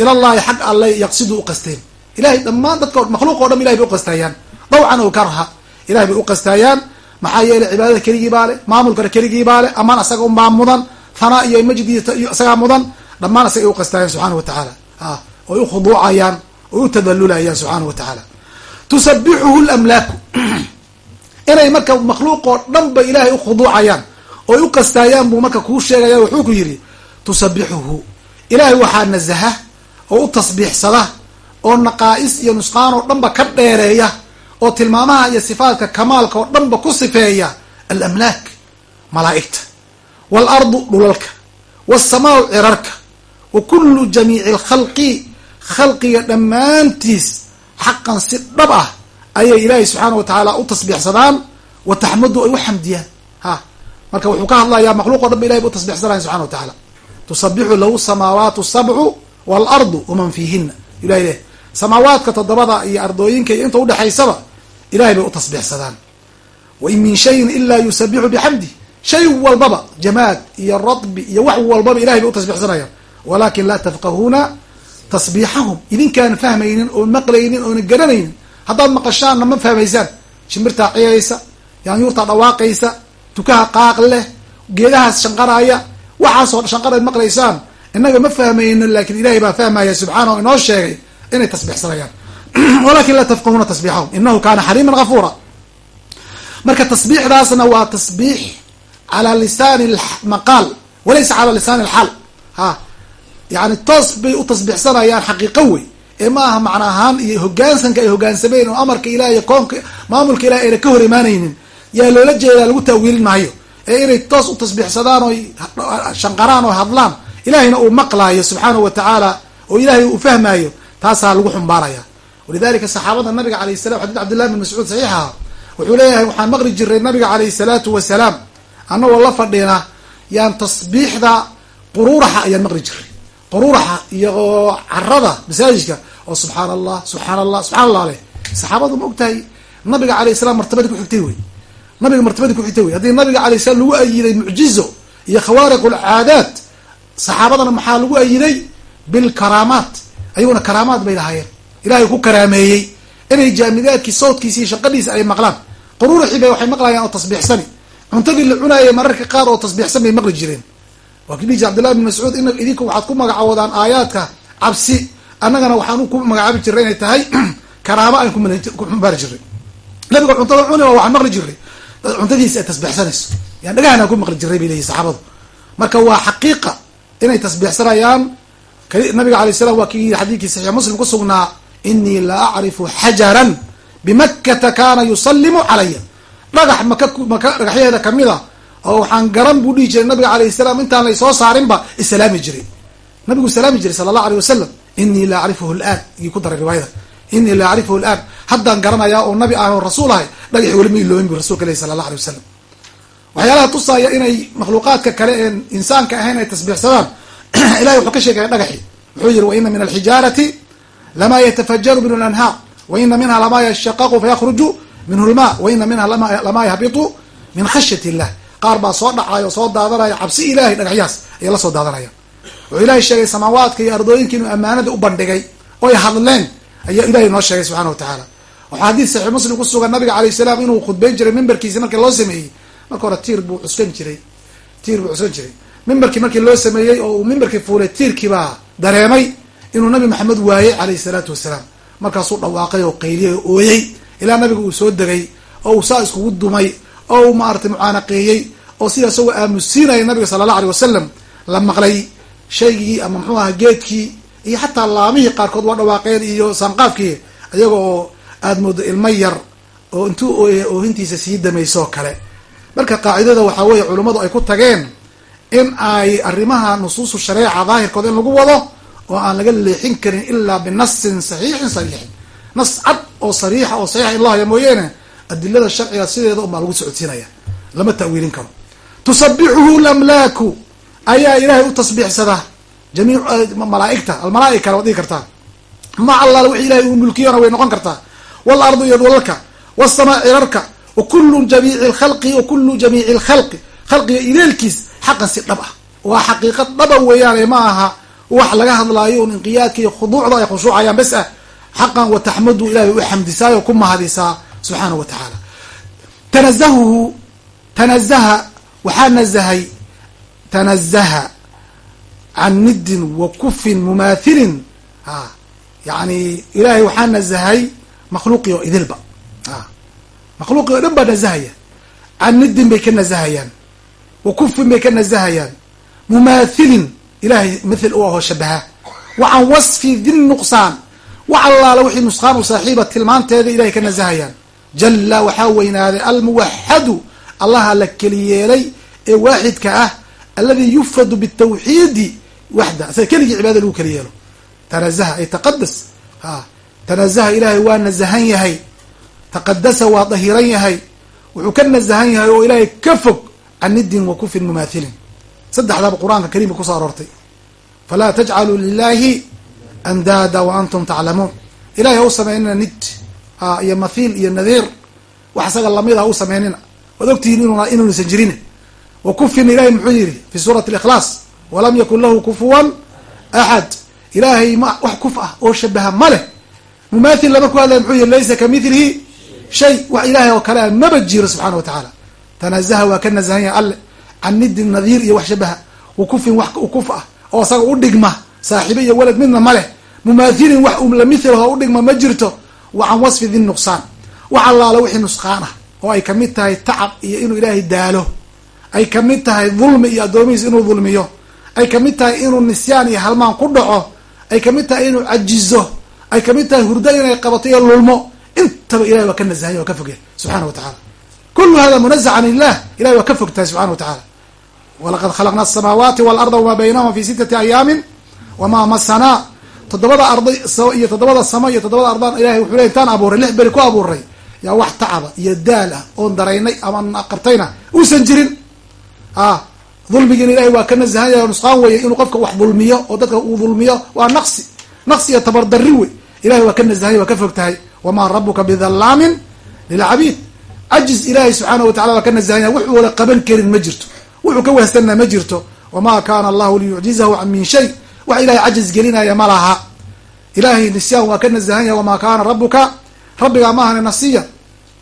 ilallahi xag alle yaqsidu uqasteen ilahay dhammaan dadka makhluuq o dhan ilahay bay uqastaayaan dawcan o karha ilahay bay uqastaayaan maxaa yeeley cibaadada keligii baa le maamulkana keligii baa le amaan asaga unbaa mudan hanaa iyo majdi isagaa mudan dhammaan asagay uqastaayaan subxaana wa tacaala. A oy ukhuduucayaan oy u tadalulayaan subxaana wa tacaala. Tusabixuhu lamlaaku inay marka makhluuqoo dhan ba ilaahay ukhuduucayaan oy u qastaayaan buu marka kuu sheegaya wuxuu ku yidhi tusabixuhu ilaahay waxaa nasaha oo u tasbiixsada oo naqaa'is iyo nusqaan oo dhanba ka dheereeya oo tilmaamaha iyo sifaadka kamaalka oo dhanba ku sifeeya alamlaak malaa'igta waalardu dhulalka waasamaau cirarka wa kullu jamiici alkhalqi khalqiga dhammaantiis xaqan si dhab ah ayay ilaahay subxaana wa tacaala u tasbiixsadaan wa taxmadu ay u xamdiyaan. Ha marka wuxuu ka hadlayaa makhluuq o dhan ba ilahay ba u tasbixsanayan subxana wa tacaala tusabixu lahu samaawaatu sabcu waalardu waman fiihina ilahay leh samaawaadka toddobada iyo ardooyinka iyo inta udhexaysaba ilahay bay u tasbiixsadaan. Wa in min shayin ilaa yusabixu bixamdi shay walbaba jamaad iyo radbi iyo wax walbaba ilahay bay u tasbixsanayaan walakin laa tafqahuuna tasbiixahum. Idinkaan fahmaynin oon maqlaynin oona garanaynin haddaad maqashaanna ma fahmaysaan. Shimbirtaa ciyaysa yaanyuurtaa dhawaaqaysa tukaha qaaq leh geedahaas shanqaraaya waxaasoo shanqarayd maqlaysaan innaga ma fahmayno laakin ilahay baa fahmaya subxaanahu inoo sheegay inay tasbixsanayaan walakin laa tafqahuuna tasbiixahum inahu kaana xaliiman gafuura marka tasbiixdaasna waa tasbiix calaa lisaani maqaal walaysa calaa lisaani alxaal ha yani toos bay u tasbiixsanayaan xaqiiqo wey ee ma aha macna ahaan iyo hogaansanka ay hogaansameen oo amarka ilaah iyo koonka maamulka ilahi ayna ka hor imaanaynin. Yaa loola jeedaa lagu taawiilin maayo. Ee inay toos u tasbiixsadaan oo shanqaraan oo hadlaan ilahayna uu maqlaayo subxaanahu wa tacaala oo ilahay uu fahmaayo taasaa lagu xumbaaraya walidalika saxaabada nabiga alayh salam xadid cabdillahi bin mascuud saxiixaha wuxuu leeyahay waxaan maqli jiray nabiga calayhi salaatu wasalaam annagoo la fadhina yaan tasbiixda quruuraxa ayaan maqli jiray quruuraxa iyo carada masaajidka oo subxaan allah subxaan allah subxaan allah leh saxaabadu ma og tahay nabiga alayh salam martabadii kuxigtay wey nabiga martabadii kuxigtay wey haddii nabiga alayh salam lagu ayiday mucjizo iyo khawaariq alcaadaat saxaabadana maxaa lagu ayiday bilkaraamaat ayaguna karaamaad bay lahaayeen. Ilahay ku karaameeyey. Inay jaamidaadkii sawdkiisi iyo shaqadiisa ay maqlaan. Quruuraxii bay waxay maqlayaan oo tasbiixsani. Cuntadii la cunaayay mararka qaar oo tasbiixsan bay maqli jireen. Waa kii dhiji cabdillahi bin mascuud in idinka waxaad ku magacawoodaan aayaadka cabsi. Annagana waxaan ku magacaabi jiray inay tahay karaamo aan ku xumbaari jiray nabiga cuntada cuni waa waxaan maqli jiray cuntadiisa ay tasbiixsanayso. Yaan dhagahanaan ku maqli jiray bay leeyihiin saxaabadu. Marka waa xaqiiqa inay tasbiixsanayaan. Nabiga alay salam waa kii xadiidkii saxiix muslim kusugnaa inii la acrifu xajaran bimakkata kana yusallimu calaya dhagax maka maka dhagaxyaheeda a oo waxaan garan buu dhihi jiray nabiga alayh salaam intaan lay soo saarinba islaami jiray nabigu salaami jiray sala allah aleyh wasalam inii la acrifuhu laan ii ku daray riwaayada. Inii la acrifuhu laan haddaan garanayaa oo nabi ah oo rasuul ahay dhagaxi weli ma iloomin bu rasulka leh sala allah alay wasalam waxyaalaha tusaaya inay makhluuqaadka kale een insaanka ahayn ay tasbiixsadaan. Ilahay wuxuu ka sheegaya dhagaxi. Wuxuu yihi waina min alxijaarati lama yatafajaru minhu lanhaar waina minha lama yashaqaqu fayakhruju minhu lma waina minha lama yahbitu min khashyat illah. Qaar baa soo dhacay oo soo daadanaya cabsi ilahay dhagaxyahaas ayay la soo daadanayaan wuxuu ilahay sheegay samaawaadka iyo ardooyinka inuu ammaanada u bandhigay oy hadleen ayaa ilahay noo sheegay subxana wa tacaala. Waxaa xadiis saxiix muslim ku sugan nabiga alayh salaam inuu khudbayn jiray mimbarkiisi markii loo sameeyey marka hore tiir buu cuskan jiray. Tiir buu cuskan jiray. Mimbarkii markii loo sameeyey oo uu mimbarkii fuulay tiirkii baa dareemay inuu nabi maxamed waayey calayhi salaatu wasalaam. Markaasuu dhawaaqay oo qayliyay oo ooyey. Ilaa nabiga uu soo degay oo uu saa iskugu dumay oo uu maaragtay mucaanaqeeyey oo sida isagoo aamusiinaya nabiga sala allah aleyh wasalam la maqlay. Shaygii ama muxuu aha geedkii iyo xataa laamihii qaarkood waa dhawaaqeen iyo saanqaafkii iyaga oo aada moodo ilmo yar oo intuu ooyay oohintiisa sii damaysoo kale marka qaacidada waxaa weeye culummadu ay ku tageen in ay arrimaha nusuusu shareeca daahirkooda in lagu wado oo aan laga leexin karin ilaa binasin saxiixin sariixin nas cad oo sariixa oo saxiixa in loo haya mooyeene adilada sharciga sideeda unbaa lagu socodsiinaya. Lama ta'wiilin karo. Tusabixuhu lamlaaku. Ayaa ilaahay u tasbiixsada. Jamiic malaaigta almalaaika waad dhigi kartaa ma allaal wixii ilahay uu mulkiyona way noqon kartaa waalardu iyo dhulalka wasamaa cirarka wa kullu jamiici lkhalqi wa kullu jamiici lkhalqi khalqiga ileelkiis xaqan si dhab ah. Waa xaqiiqad dhaba weeyaane ma aha wax laga hadlaayo un inqiyaadka iyo khuduucda ay khushuucayaan bes ah. Xaqan wa taxmadu ilahay u xamdisaayo ku mahadisaa subxaanahu wa tacaala. Tanazahuhu tanazaha waxaa nazahay tanazaha can niddin wa kufin mumaathilin a yani ilaahay waxaa nazahay makhluuqii oo idilba makhluuqii oo dhan baa nazahaya. Can niddin bay ka nazahayaan. Wa kufin bay ka nazahayaan. Mumaathilin ilahay mithil u ahoo shabaha wa can wasfi di nuqsaan. Wax allaala wixii nusqaan u saaxiiba tilmaanteeda ilahay ka nazahayaan. Jalla waxaa weynaaday almuwaxadu. Allaha la keliyeelay ee waaxidka ah aladi yufradu bitawxiidi waxda. Isaga keligii cibaada lagu keli yeelo tanazaha ay taqadas a tanazaha ilaahay waa nazahan yahay taqadasa waa dahiran yahay wuxuu ka nazahan yahay oo ilaahay ka fog can niddin wa kufin saddexdaaba qur'aanka kariimka ku soo aroortay. Falaa tajcaluu lilahi andaada wa antum taclamuun ilahay ha u sameynina nid iyo mathiil iyo nadiir. Wax isaga la mid ah u sameynina. Waad ogtihiin in inuunasan jirin. Wa kufin ilahay muxuu yihi fi suurati alikhlaas walam yakun lahu kufuwan axad ilaahay ma wax kuf ah oo shabaha ma leh. Mumaathil lama ku hadlaya muxuu yihi laysa kamithlihi shay wax ilaahay oo kale a maba jiro subxana wa tacaala tanazaha waa ka nazahan yahay alle can nidin nadiir iyo wax shabaha wa kufin wax kuf ah oo isaga u dhigma saaxiibe iyo walad midna ma leh mumaathilin wax u dhigma ma jirto wa can wasfi di nuqsaan wax allaala wixii nusqaan ah oo ay ka mid tahay tacab iyo inuu ilaahay daalo ay ka mid tahay dulmi iyo addoomihiis inuu dulmiyo ay ka mid tahay inuu nisyaan iyo halmaan ku dhaco ay ka mid tahay inuu cajizo ay ka mid tahay hurdo inay qabato iyo lulmo intaba ilahay waa ka nazahanya waa ka fogyahay subxana wa tacala kulu hada munazac can illah ilahay waa ka fog tahay subxana wa tacaala walaqad khalaqna asamaawaati waalarda wamaa baynahuma fi sittati ayaamin wamaa masanaa toddobada arday iyo toddobada samo iyo toddobada ardaan ilahay wuxuu ley intaan abuuray lix beri ku abuuray. Yaa wax tacaba iyo daal ah oon daraynay ama qabtayna uusan jirin. A dulmigiina ilahay waa ka nazahanya nusqaan weeye inuu qofka wax dulmiyo oo dadka uu dulmiyo waa naqsi. Naqsi iyo tabardarri wey ilahay waa ka nazahanya waa ka fog tahay wamaa rabuka bidhalaamin lilcabiid cajiz ilaahay subxaana wa tacala waa ka nazahanya wuxuu wala qaban karin ma jirto wuxuu ka wahsanna ma jirto wamaa kaana allahu liyucjizahu min shay wax ilahay cajiz gelinaya ma laha ilahay nisyaan waa ka nazahanya wamaa kaana rabuka rabbigaa ma ahani nasiya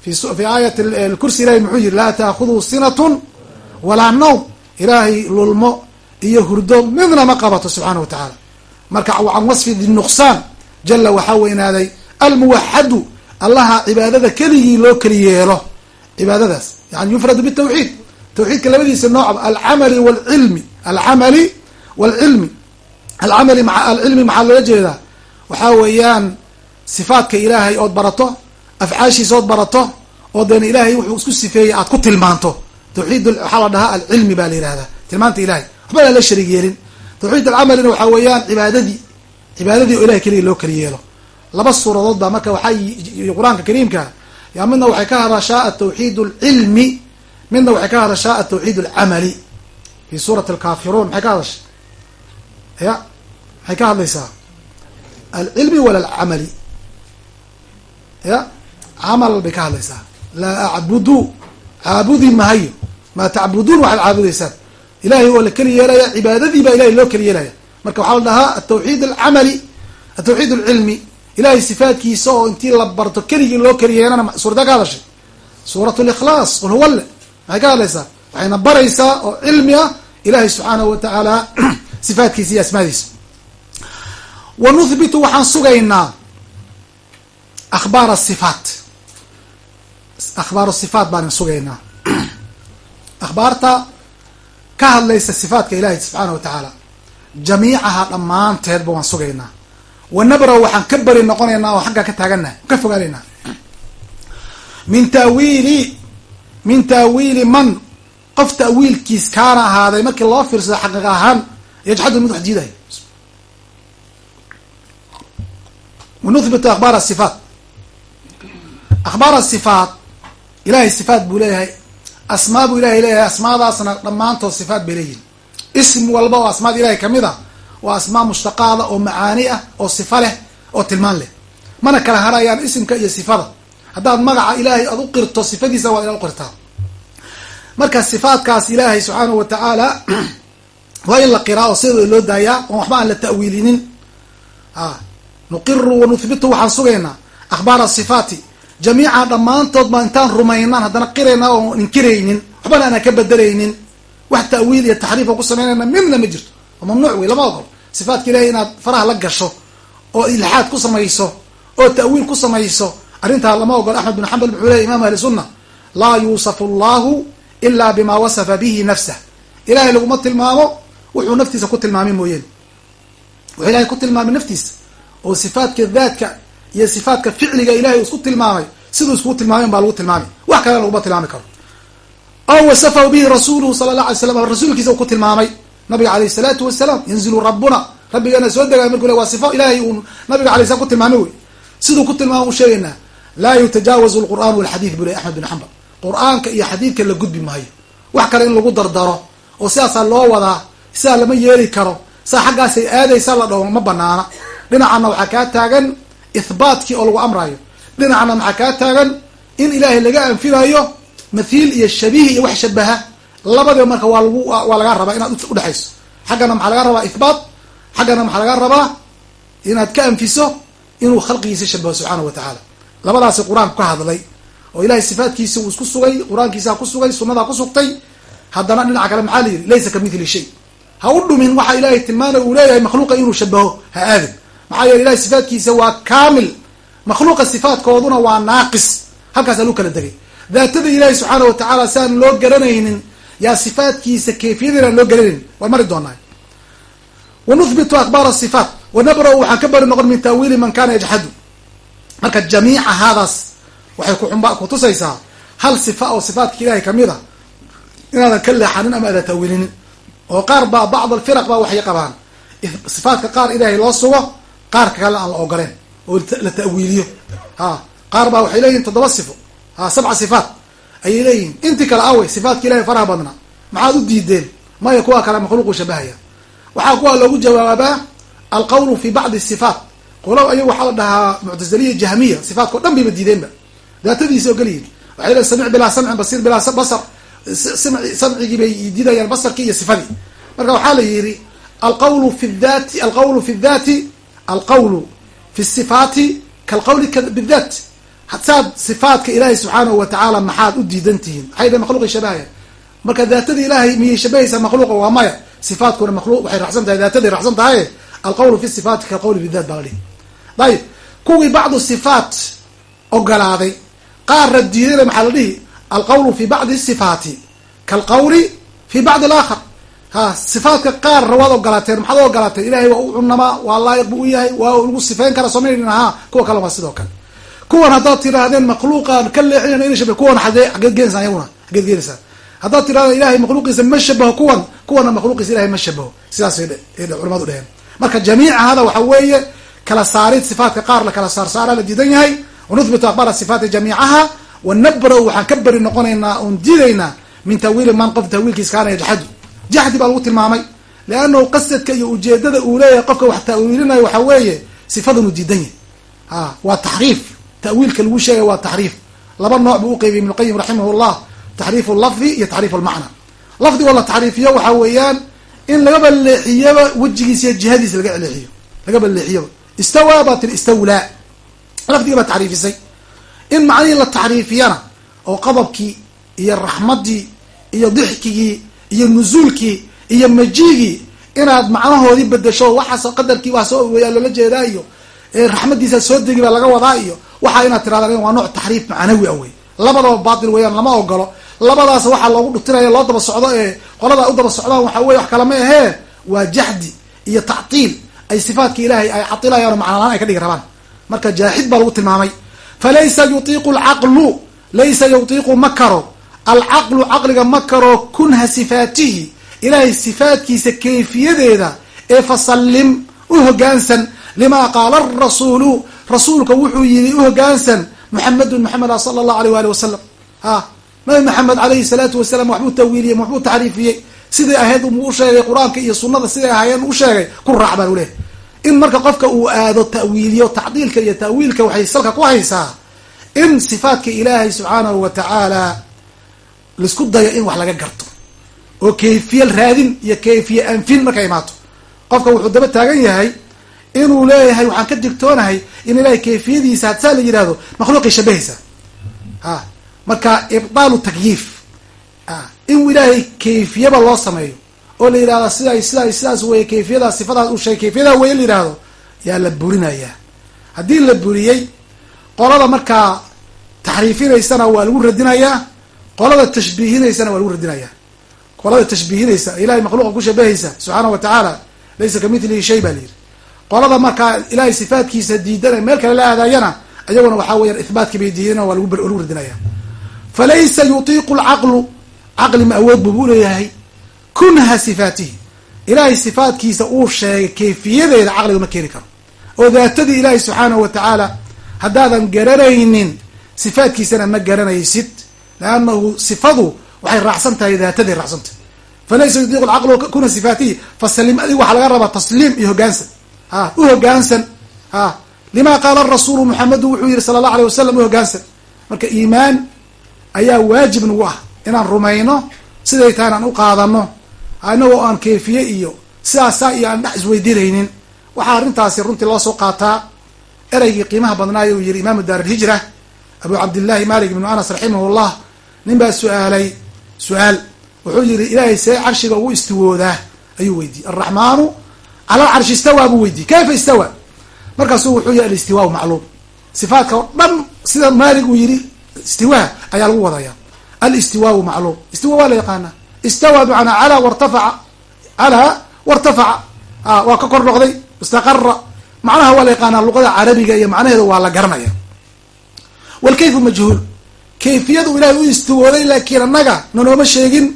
fi aayati lkursi ilahay muxuu yihi laa taakhuduu sinatun walaa nawm ilaahay lulmo iyo hurdo midna ma qabato subxaana wa tacaala marka can wasfi di nuqsaan jala waxaa weynaaday almuwaxadu allaha cibaadada keligii loo keli yeelo cibaadadaas. Yani yufradu bitawxiid. Tawxiidka labadiisa noocba alcamali walcilmi. Alcamali walcilmi. Alcamali maa alcilmi maxaa loola jeedaa? Waxaa weeyaan sifaadka ilaahay ood barato afcaashiisa ood barato oo deena ilaahay wuxuu isku sifeeyey aad ku tilmaanto. Tawxiid waxaa la dhahaa alcilmi baa la yihahdaa tilmaanta ilahay waxba aan sharig yeelin. Tawxiid alcamalina waxaa weeyaan cibaadadii. Cibaadadii oo ilahay keliya loo keli yeelo laba suuradood baa marka waxaa qur'aanka kariimka yaa midna waxay ka hadashaa atawxiid alcilmi midna waxay ka hadashaa atawxiid alcamali fi suurati alkaafiruun maxay ka hadasha ya maxay ka hadlaysaa? Alcilmi wala alcamali ya camal bay ka hadlaysaa. Laa acbudu caabudi mahayo maa tacbuduun waxaad caabudaysaan ilahay oo la keli yeelaya cibaadadii baa ilahay loo keli yeelaya. Marka waxaa la dhahaa atawxiid alcamali atawxiid alcilmi ilahay sifaatkiisa oo intii la barto keligii loo keliyeelana suurada ka hadashay suurat likhlaas qul huwale maxay ka hadlaysaa? Waxayna baraysaa oo cilmi ah ilahay subxaanahu wa tacaala sifaatkiisa iyo asmaadiisa. Wa nuthbitu waxaan sugaynaa akhbaar asifaat akhbaar sifaat baanan sugaynaa. Akhbaarta ka hadlaysa sifaatka ilahi subxaana wa tacaala jamiicaha dhammaanteedba waan sugaynaa wa nabra waxaan ka beri noqonaynaa oo xaggaa ka taaganaha ka fogaanaynaa. Min taawiili min taawiili man qof ta'wiilkiis kaana ahaaday markii loo fiirsado xaqiiq ahaan yajxadu mid wax diidayo wanuthbitu akhbaar asifaat akhbaar asifaat ilahay sifaat buu leeyahay. Asmaa buu ilahay leeyahay asmaadaasna dhammaantood sifaat bay leeyihiin ism walba oo asmaada ilahay ka mid a waa asmaa mushtaqaada oo macaani ah oo sifa leh oo tilmaan leh. Mana kala harayaan isimka iyo sifada. Haddaad magaca ilaahay aad u qirto sifadiisa waa inaad uqirtaa marka sifaatkaas ilaahay subxaanahu wa tacaala waa in la qiraa oo sidooda loo daayaa oon waxba aan la ta'wiilinin. A nuqiru wanuthbitu waxaan sugaynaa. Akhbaar asifaati jamiica dhammaantood baa intaan rumaynaan haddana qiraynaa oon inkiraynin. Waxbana aanan ka bedelaynin wax ta'wiil iyo taxriifa ku samaynayna midna ma jirto. oo mamnuuc wey lama ogol sifaatka ilahay inaad faraha la gasho oo ilxaad ku samayso oo ta'wiil ku samayso arrintaa lama ogol axmed bin xambal wuxuu leey imam ahli sunna laa yuusafu allahu ila bima wasafa bihi nafsah. Ilahay laguma tilmaamo wuxuu naftiisa ku tilmaamay mooyeen. Wuxuu ilahay ku tilmaamay naftiisa oo sifaatka daadka iyo sifaatka ficliga ilahay isku tilmaamay siduu iskugu tilmaamay baa lagu tilmaamay. Wax kalena laguma tilmaami karo. Aw wasafahu bihi rasuuluhu sala allah alay slam rasuulkiisa uu ku tilmaamay nabiga alayh salaatu wasalaam yanzilu rabbuna. Rabbigeena soo degay markuu le waa sifo ilahay uu nabiga alay slam ku tilmaamay wey siduu ku tilmaama u sheegaynaa laa yutajaawazu lqur'aan walxadiid buu ley axmed bin xambal qur'aanka iyo xadiidka la gudbi maayo. Wax kale in lagu dardaro oo sidaasaa loo wadaa sidaa lama yeeli karo sidaa xaggaasay aadaysa la dhaho ma banaana. Dhinacana waxaa kaa taagan ithbaatkii oo lagu amrayo. Dhinacna maxaa kaa taagan? In ilaahay laga anfinayo mathiil iyo shabiih iyo wax shabaha labadiba marka waa lagu waa lagaa rabaa inaad udhexayso xaggana maxaa laga rabaa ithbaat? Xaggana maxaa laga rabaa inaad ka anfiso inuu khalqigiisa shabaho subxaana wa tacaala. Labadaasi qur'aanku ka hadlay oo ilahay sifaatkiisa uu isku sugay qur'aankiisa ku sugay sunnadaa ku sugtay haddana dhinaca kale maxaa la yidhi laysa kamithli shay. Ha u dhumin waxa ilahay tilmaanay uu leeyahay makhluuqa inuu shabaho ha aadin. Maxaa yeele ilahay sifaatkiisa waa kaamil. Makhluuqa sifaatkooduna waa naaqis. Halkaasaa lagu kala degay. Daatada ilaahi subxaana wa tacaala si aan loo garanaynin yaa sifaatkiisa kayfiyadin aan loo garanaynin waan mari doonaa wanuthbitu akbaar asifaat wanabra waxaan ka bari noqon min taawiili man kana yajxadu marka jamiica haadaas waxay kuxumba kutusaysaa hal sifa oo sifaatka ilahay ka mid a inaadan ka leexanin ama aadan ta'wiilinin oo qaar baa bacd alfiraq baa waxay qabaan sifaatka qaar ilaahay loo sugo qaarka kale aan la ogoleen oo la ta'wiiliyo ha qaar baa waxay leeyihiin toddoba sifo. Ha sabca sifaat ayay leeyihiin intii kale awey sifaatka ilahay faraha badnaa. Maxaad u diideen maya kuwa kale makhluuqu shabahaya. Waxaa kuwa loogu jawaabaa alqawlu fi bacdi sifaat. Qolo ayagu waxaa la dhahaa muctaziliya jahmiya. Sifaatka o dhan bayba diideenba. Daatadiisa ogolyihin waxay leeyiin samic bilaa samcin basir bilaa basar. Samcigii bay diidayaan basarkii iyo sifadii. Marka waxaa la yihi alqawlu fi dhati alqawlu fi dhati alqawlu fi sifaati kalqawli bidaat saad sifaatka ilaahay subxaanahu wa tacaala maxaad u diidan tihiin waxay dhaheen makhluqi shabahaya marka daatada ilaahay miyay shabahaysaa makhluuqa? Waa maya. Sifaatkuna makhluq waxay raxsan tahay. Daataday raxsan tahay alqawlu fi sifaati kalqawli bidaat baa la dayib. Kuwii bacdu sifaat ogolaaday qaarra diidayna maxaa la dhihi? Alqawlu fi bacdi sifaati. Kalqawli fi bacdi alaakhar. Ha sifaatka qaarna waad ogolaateen maxaad u ogolaateen? Ilahay waa u cunamaa waa laayiq buu u yahay waa lagu sifayn kara somayn ha kuwa kale waa sidoo kale kuwan haddaad tidhaahdeen makhluuqaan ka leexinayna ina shaba kuwan ade xageed geenaysaan ayaguna xageed geenaysaan haddaad tidhahdeen ilahay makhluuqiisa ma shabaho kuwan kuwana makhluuqiisa ilahay ma shabaho. Sidaasay culamadu dheheen marka jamiica hada waxa weeye kala saarid sifaatka qaar la kala saarsaara la diidan yahay. Wanuthbitu akbaar sifaati jamiicaha wanabra-u waxaan ka beri noqonaynaa oon diidaynaa min tawiili man qof tawiilkiis kaana yajxadu jaxdi baa lagu tilmaamay leannahu qasadka iyo ujeedada uu leeyahay qofka wax ta'wiilinayo waxa weeye sifadan uu diidan yahay. A waa taxriif ta'wiilka lagu sheegay waa taxriif. Laba nooc buu uqeybiyay ibn lqayim raximah llah taxriifu lafdi iyo taxriifu lmacna lafdigoo la taxriifiyo waxa weeyaan in lagaba leexiyaba wejigiisa jihadiisa laga leexiyo lagaba leexiyaba istawaa baa tiri istawlaa lafdigii baa taxriifisay. In macnihii la taxriifiyana oo qadabkii iyo raxmaddii iyo dixkigii iyo nusuulkii iyo majiigii inaad macnahoodii bedesho waxaas qadarkii waa soo weyaa loola jeedaa iyo raxmadiisa soo degi baa laga wadaa iyo waxaa inaad tirahdaan waa nooc taxriif macnawi a wey labadaba baatil weeyaan lama ogolo labadaas waxaa loogu dhutinaya loo daba socdo ee qoladaa u daba socdaan waxa weye wax kale ma ahee. Waa jaxdi iyo tactiil. Ay sifaadka ilaahay ay cadilayaan oo macnalaan ay ka dhigi rabaan. Marka jaaxid baa lagu tilmaamay. Falaysa yutiiqu alcaqlu laysa yutiiqu ma karo alcaqlu caqliga ma karo kunha sifaatihi. Ilaahay sifaadkiisa kayfiyadeeda ee fasallim u hogaansan. Lima qaala arasuulu rasuulka wuxuu yidhi u hogaansan muxamedun maxamed sala allahu aleyh waali wasalam ha. Nabi maxamed alayhi salaatu wasalaam waxbuu tawiiliyey waxbuu taxriifiyey siday ahayd umuu sheegay qur'aanka iyo sunada siday ahaayeen u sheegay ku raac baan ulehay in marka qofka uu aado ta'wiiliyo tacdiilka iyo ta'wiilka waxay salka ku haysaa in sifaadka ilaahay subxaanahu wa tacaala la isku dayo in wax laga garto. Oo kayfiya raadin iyo kayfiye anfin markay imaato. Qofka wuxuu daba taagan yahay inuu leeyahay waxaan ka digtoonahay in ilahay kayfiyadiisa hadsaa la yihahdo makhluuqay shabahaysa. Ha marka ibdaalu takyiif in ilaahay kayfiyaba loo sameeyo oo la yidhahdo sidaa sidaa sidaas weye kayfiyadaas sifadaas uu sheegay kayfiyadaa weye la yihahdo yaa la burinayaa haddii la buriyey qolada markaa taxriifinaysana waa lagu radinayaa qolada tashbiihinaysana waa lagu radinayaa qolada tashbiihinaysa ilahay makhluuqa ku shabahaysa subxaana wa tacaala laysa kamithlihi shay ba la yidhi qolada markaa ilahay sifaadkiisa diidana meel kale la aadaayana ayaguna waxaa weeyaan ihbaatkii bay diideen waa lagu radinaya falaysa yutiiqu lcaqlu caqli ma awood buu leeyahay. Kunha sifaatihi. Ilahay sifaadkiisa uu sheegay kayfiyadeeda caqliga ma keeni karo. Oo daatadii ilaahi subxaanahu wa tacaala haddaadan garanaynin sifaadkiisana ma garanaysid. Leannahu sifadu waxay raacsan tahay daataday raacsan tahay. Falaysa yutiiqu lcaqlu kuna sifaatihi fasalim adig waxaa laga rabaa tasliim iyo hogaansan ha u hogaansan. Ha lima qaala rasuulu muxamedu wuxuu yihi sala allah alay wasalam u hogaansan. Marka iimaan ayaa waajib nagu ah. Inaan rumayno siday tahay inaan u qaadano inagoo aan kayfiye iyo sidaasaa iyo aan dhex isweydiinaynin. Waxaa arrintaasi runtii loo soo qaataa. Ereygii qiimaha badnaayo uu yihi imaamu daar alhijra abu cabdillahi malik ibnu anas raximahullah nin baa su'aalay. Su'aal wuxuu yihi ilaahay see carshiga ugu istiwoodaa ayuu weydiiyey. Alraxmaanu cala alcarshi istawaa buu weydiiyey. Kayfa istawa? Markaasuu wuxuu yihi alistiwaau macluum. Sifaadka oo dhan sida maalig uu yihi istiwaa ayaa lagu wadaya alistiwaau macluum. Istiwa waa la yaqaana. Istawa bimacnaa calaa wartafaca. Calaa wartafaca. Waa ka kor noqday. Istaqara macnaha waa la yaqaanaa luqada carabiga iyo macnaheeda waa la garanaya. Walkayfu majhuul. Kayfiyadu ilahay u istiwooday laakiin annaga nanooma sheegin.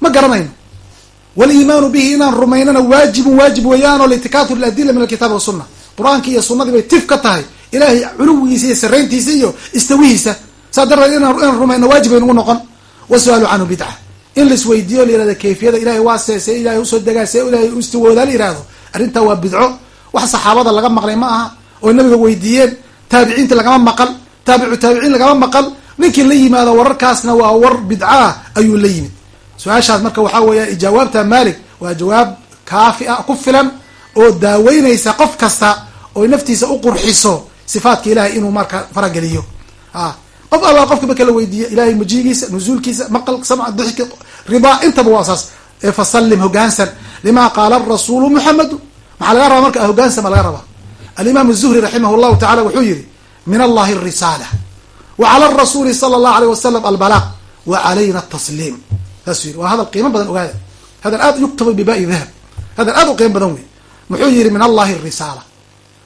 Ma garanayno waliimaanu bihi inaan rumaynana waajibun waajib weeyaanoo liitikaatu liladila min alkitabi wasuna qur'aanki iyo sunadii bay tif ka tahay ilahay culuwigiisa iyo sarayntiisa iyo istawihiisa saa darteed inaan rumayno waajib bay nagu noqon wasu'aalu canhu bidca in laisweydiiyo la yihahdo kayfiyada ilahay waa see ilahay u soo degaa ilahay u istiwoodaa la yihahdo arrintaa waa bidco wax saxaabada laga maqlay ma aha oo nabiga weydiiyeen taabiciinta lagama maqal taabicu taabiciin lagama maqal ninkii la yimaado wararkaasna waa war bidcaah ayuu la yimid su'aashaas marka waxaa weeya jawaabta malik waa jawaab kaafi ah ku filan oo daaweynaysa qof kasta oy naftiisa uqurxiso sifaatka ilahay inuu marka farageliyo. A qof alla qofka marka la weydiiya ilahay mujiigiisa nuzuulkiisa maqal samca dixki ridaa intaba waa saas. Ee fasallim hogaansan lima qaala rasuulu muxamedu maxaa laga rabaa marka ah hogaansan baa laga rabaa? Alimaam zuhri raximah llahu tacala wuxuu yihi min allahi arisaala wa cala arasuuli sala allahu alayh wasalam albalaaq wa calayna atasliim saasuu yihi waa hadal qiimo badan ogaada. Hadal aad yuktabu bibai dahab hadal aad u qiimo badan wey muxuu yihi min allahi الrisaala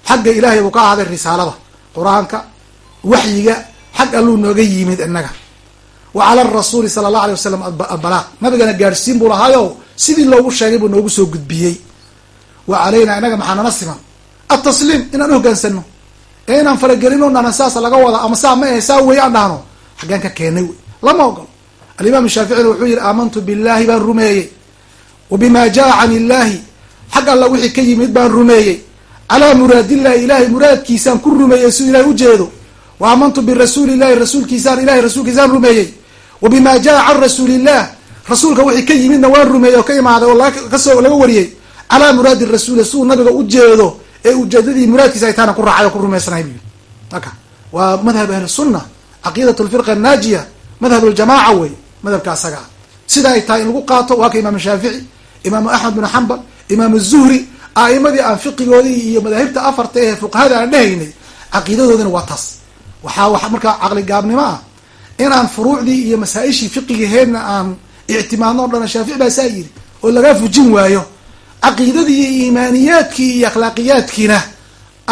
xagga ilahay buu ka ahaaday risaalada. Qur'aanka waxyiga xag alluu nooga yimid inaga wa cala arasuuli sala allahu alay wasalam albalaaq. Nabigana gaadhsiin buu lahaayo. Sidii loogu sheegay buu noogu soo gudbiyey. Wa calayna inaga maxaa nala siman? Altasliim inaan uhogaansano ee inaan faragelino dhahno saasa laga wada ama saa ma ahe saa weeye aan dhahno xaggaan ka keenay wey lama ogolo alimaam shaaficina wuxuu yihi aamantu billahi baan rumeeyey. Wa bima jaa can illahi xag alla wixii ka yimid baan rumeeyey. Calaa muraadillahi ilahay muraadkiisaan ku rumeeyey siduu ilahay ujeedo wa aamantu birasuuli illahi rasuulkiisaan ilahay rasuulkiisaan rumeeyey. Wa bima jaa can rasuuli illah rasuulka wixii ka yimidna waan rumeeyey oo ka imaaday oo ka soo laga wariyey. Calaa muraadi rasuuli siduu nabiga ujeedo ee ujeedadii muraadkiisa ay taana ku raacay oo ku rumaysanahay bu aka waa madhab ahli sunna caqiidat lfirqa annaajiya madhab ljamaaca wey madhabka asaga. Ah sida ay tahay in lagu qaato waa ka imaam shaafici imaamu axmed bin xambal imaamu zuhri a'imadii aan fiqigoodii iyo madaahibta afarta ee fuqahada aan dhehaynay caqiidadoodina waa taas waxaa wa markaa caqli gaabnimo ah in aan furuucdii iyo masaa-ishii fiqigaheedna aan ictimaadno o dhan shaafici baa saa yiri oo lagaa fujin waayo caqiidadii iyo iimaaniyaadkii iyo akhlaaqiyaadkiina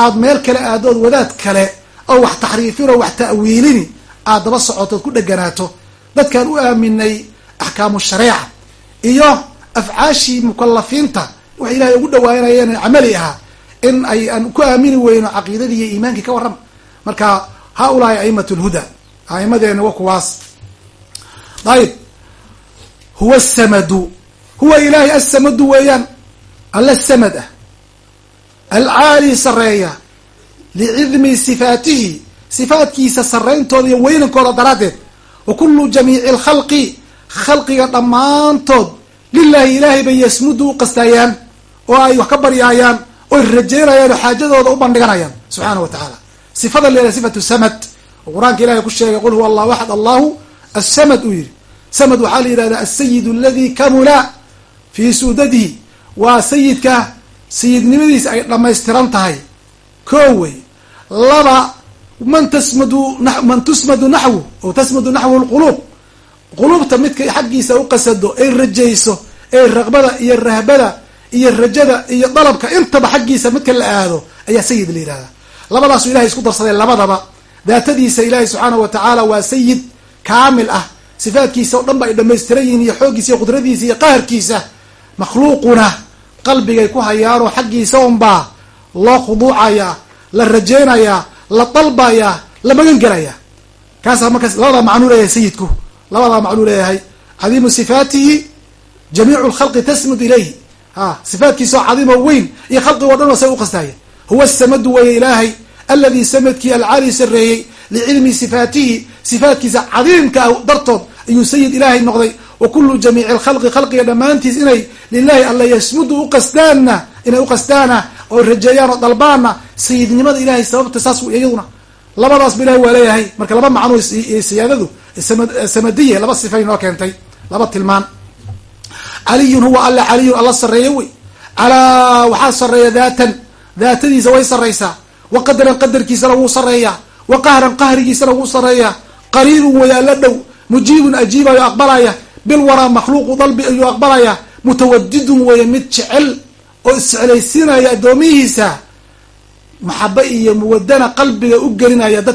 aad meel kale aadood wadaad kale oo wax taxriifin oo wax ta'wiilini aad daba socotood ku dheganaato dadkaan u aaminay axkaamu shareeca iyo afcaashii mukalafiinta wax ilahay ugu dhawaanayeen camali ahaa in ay aan ku aamini weyno caqiidadii iyo iimaankii ka warrama marka haa-ulaai a'imat lhuda a'imadeena wa kuwaas. Ayib huwa asamadu huwa ilaahay assamadu weeyaan alla samad ah. Alcaali sareeya licidmi sifaatihi sifaatkiisa sarayntooda iyo weynankooda daraaddeed wa kullu jamiici alkhalqi khalqiga dhammaantood lilahi ilaahay bay yasmudu u qastaayaan oo ay wax ka baryaayaan oy rajeynayaan oo xaajadooda u bandhiganayaan subxaana wa tacaala sifada leedahay sifatu samad. Oo qur'aanka ilahay ku sheegay qul huwa allahu axad allahu assamad uu yihi samad waxaa la yihahdaa asayid aladi kamula fii suudadihi. Waa sayidka sayidnimadiisa ay dhamaystiran tahay. Koo wey laba man tasmadu man tusmadu naxwu oo tasmadu naxwu lquluub quluubta midka xaggiisa u qasado ay rajayso ee raqbada iyo rahbada iyo rajada iyo dalabka intaba xaggiisa midka la aado ayaa sayid la yihahdaa labadaasu ilahay isku darsaday labadaba. Daatadiisa ilaahay subxaanahu wa tacaala waa sayid kaamil ah. Sifaadkiisa oo dhan ba ay dhamaystiran yihiin iyo xooggiisa iyo qudradiisa iyo qaharkiisa. Makhluuquna qalbigay ku hayaanoo xaggiisa unbaa loo khuduucayaa la rajeynayaa la dalbayaa la magan gelayaa kaasaa markaas labadaa macnuu leeyahay sayidku labadaa macnuu leeyahay cadiimu sifaatihi jamiicu lkhalqi tasmud ilayhi. Ha sifaatkiisa oo cadiim oo weyn iyo khalqigoo dhan oo say u qastaaya huwa samadu weeye ilaahay alladii samadkii alcaali sareeyey licilmi sifaatihi sifaatkiisa cadiimka ah dartood ayuu sayid ilaahay noqday wa kullu jamiici alkhalqi khalqiga dhammaantiis inay lilahi alla yasmudu uqastaanna inay uqastaana oo rajeeyaan oo dalbaana sayidnimada ilahay sababta saas iyaduna. Labadaasba ilahay waa leeyahay. Marka laba macnuu siyaadadu samadiye laba sifay noo keentay. Laba tilmaan. Caliyun huwa alla caliyun alla sareeya wey. Calaa waxaa sareeya daatan. Daatadiisa way saraysaa wa qadaran qadarkiisana wuu sareeyaa wa qahran qahrigiisana wuu sareeyaa qariibun way alla dhow. Mujiibun ajiibayo aqbalaya bilwaraa makhluuqu dalbi ayuu aqbalaya mutawadidun weeye mid jecel oo isjeclaysiinaya addoomihiisa maxaba iyo muwadana qalbiga u gelinaya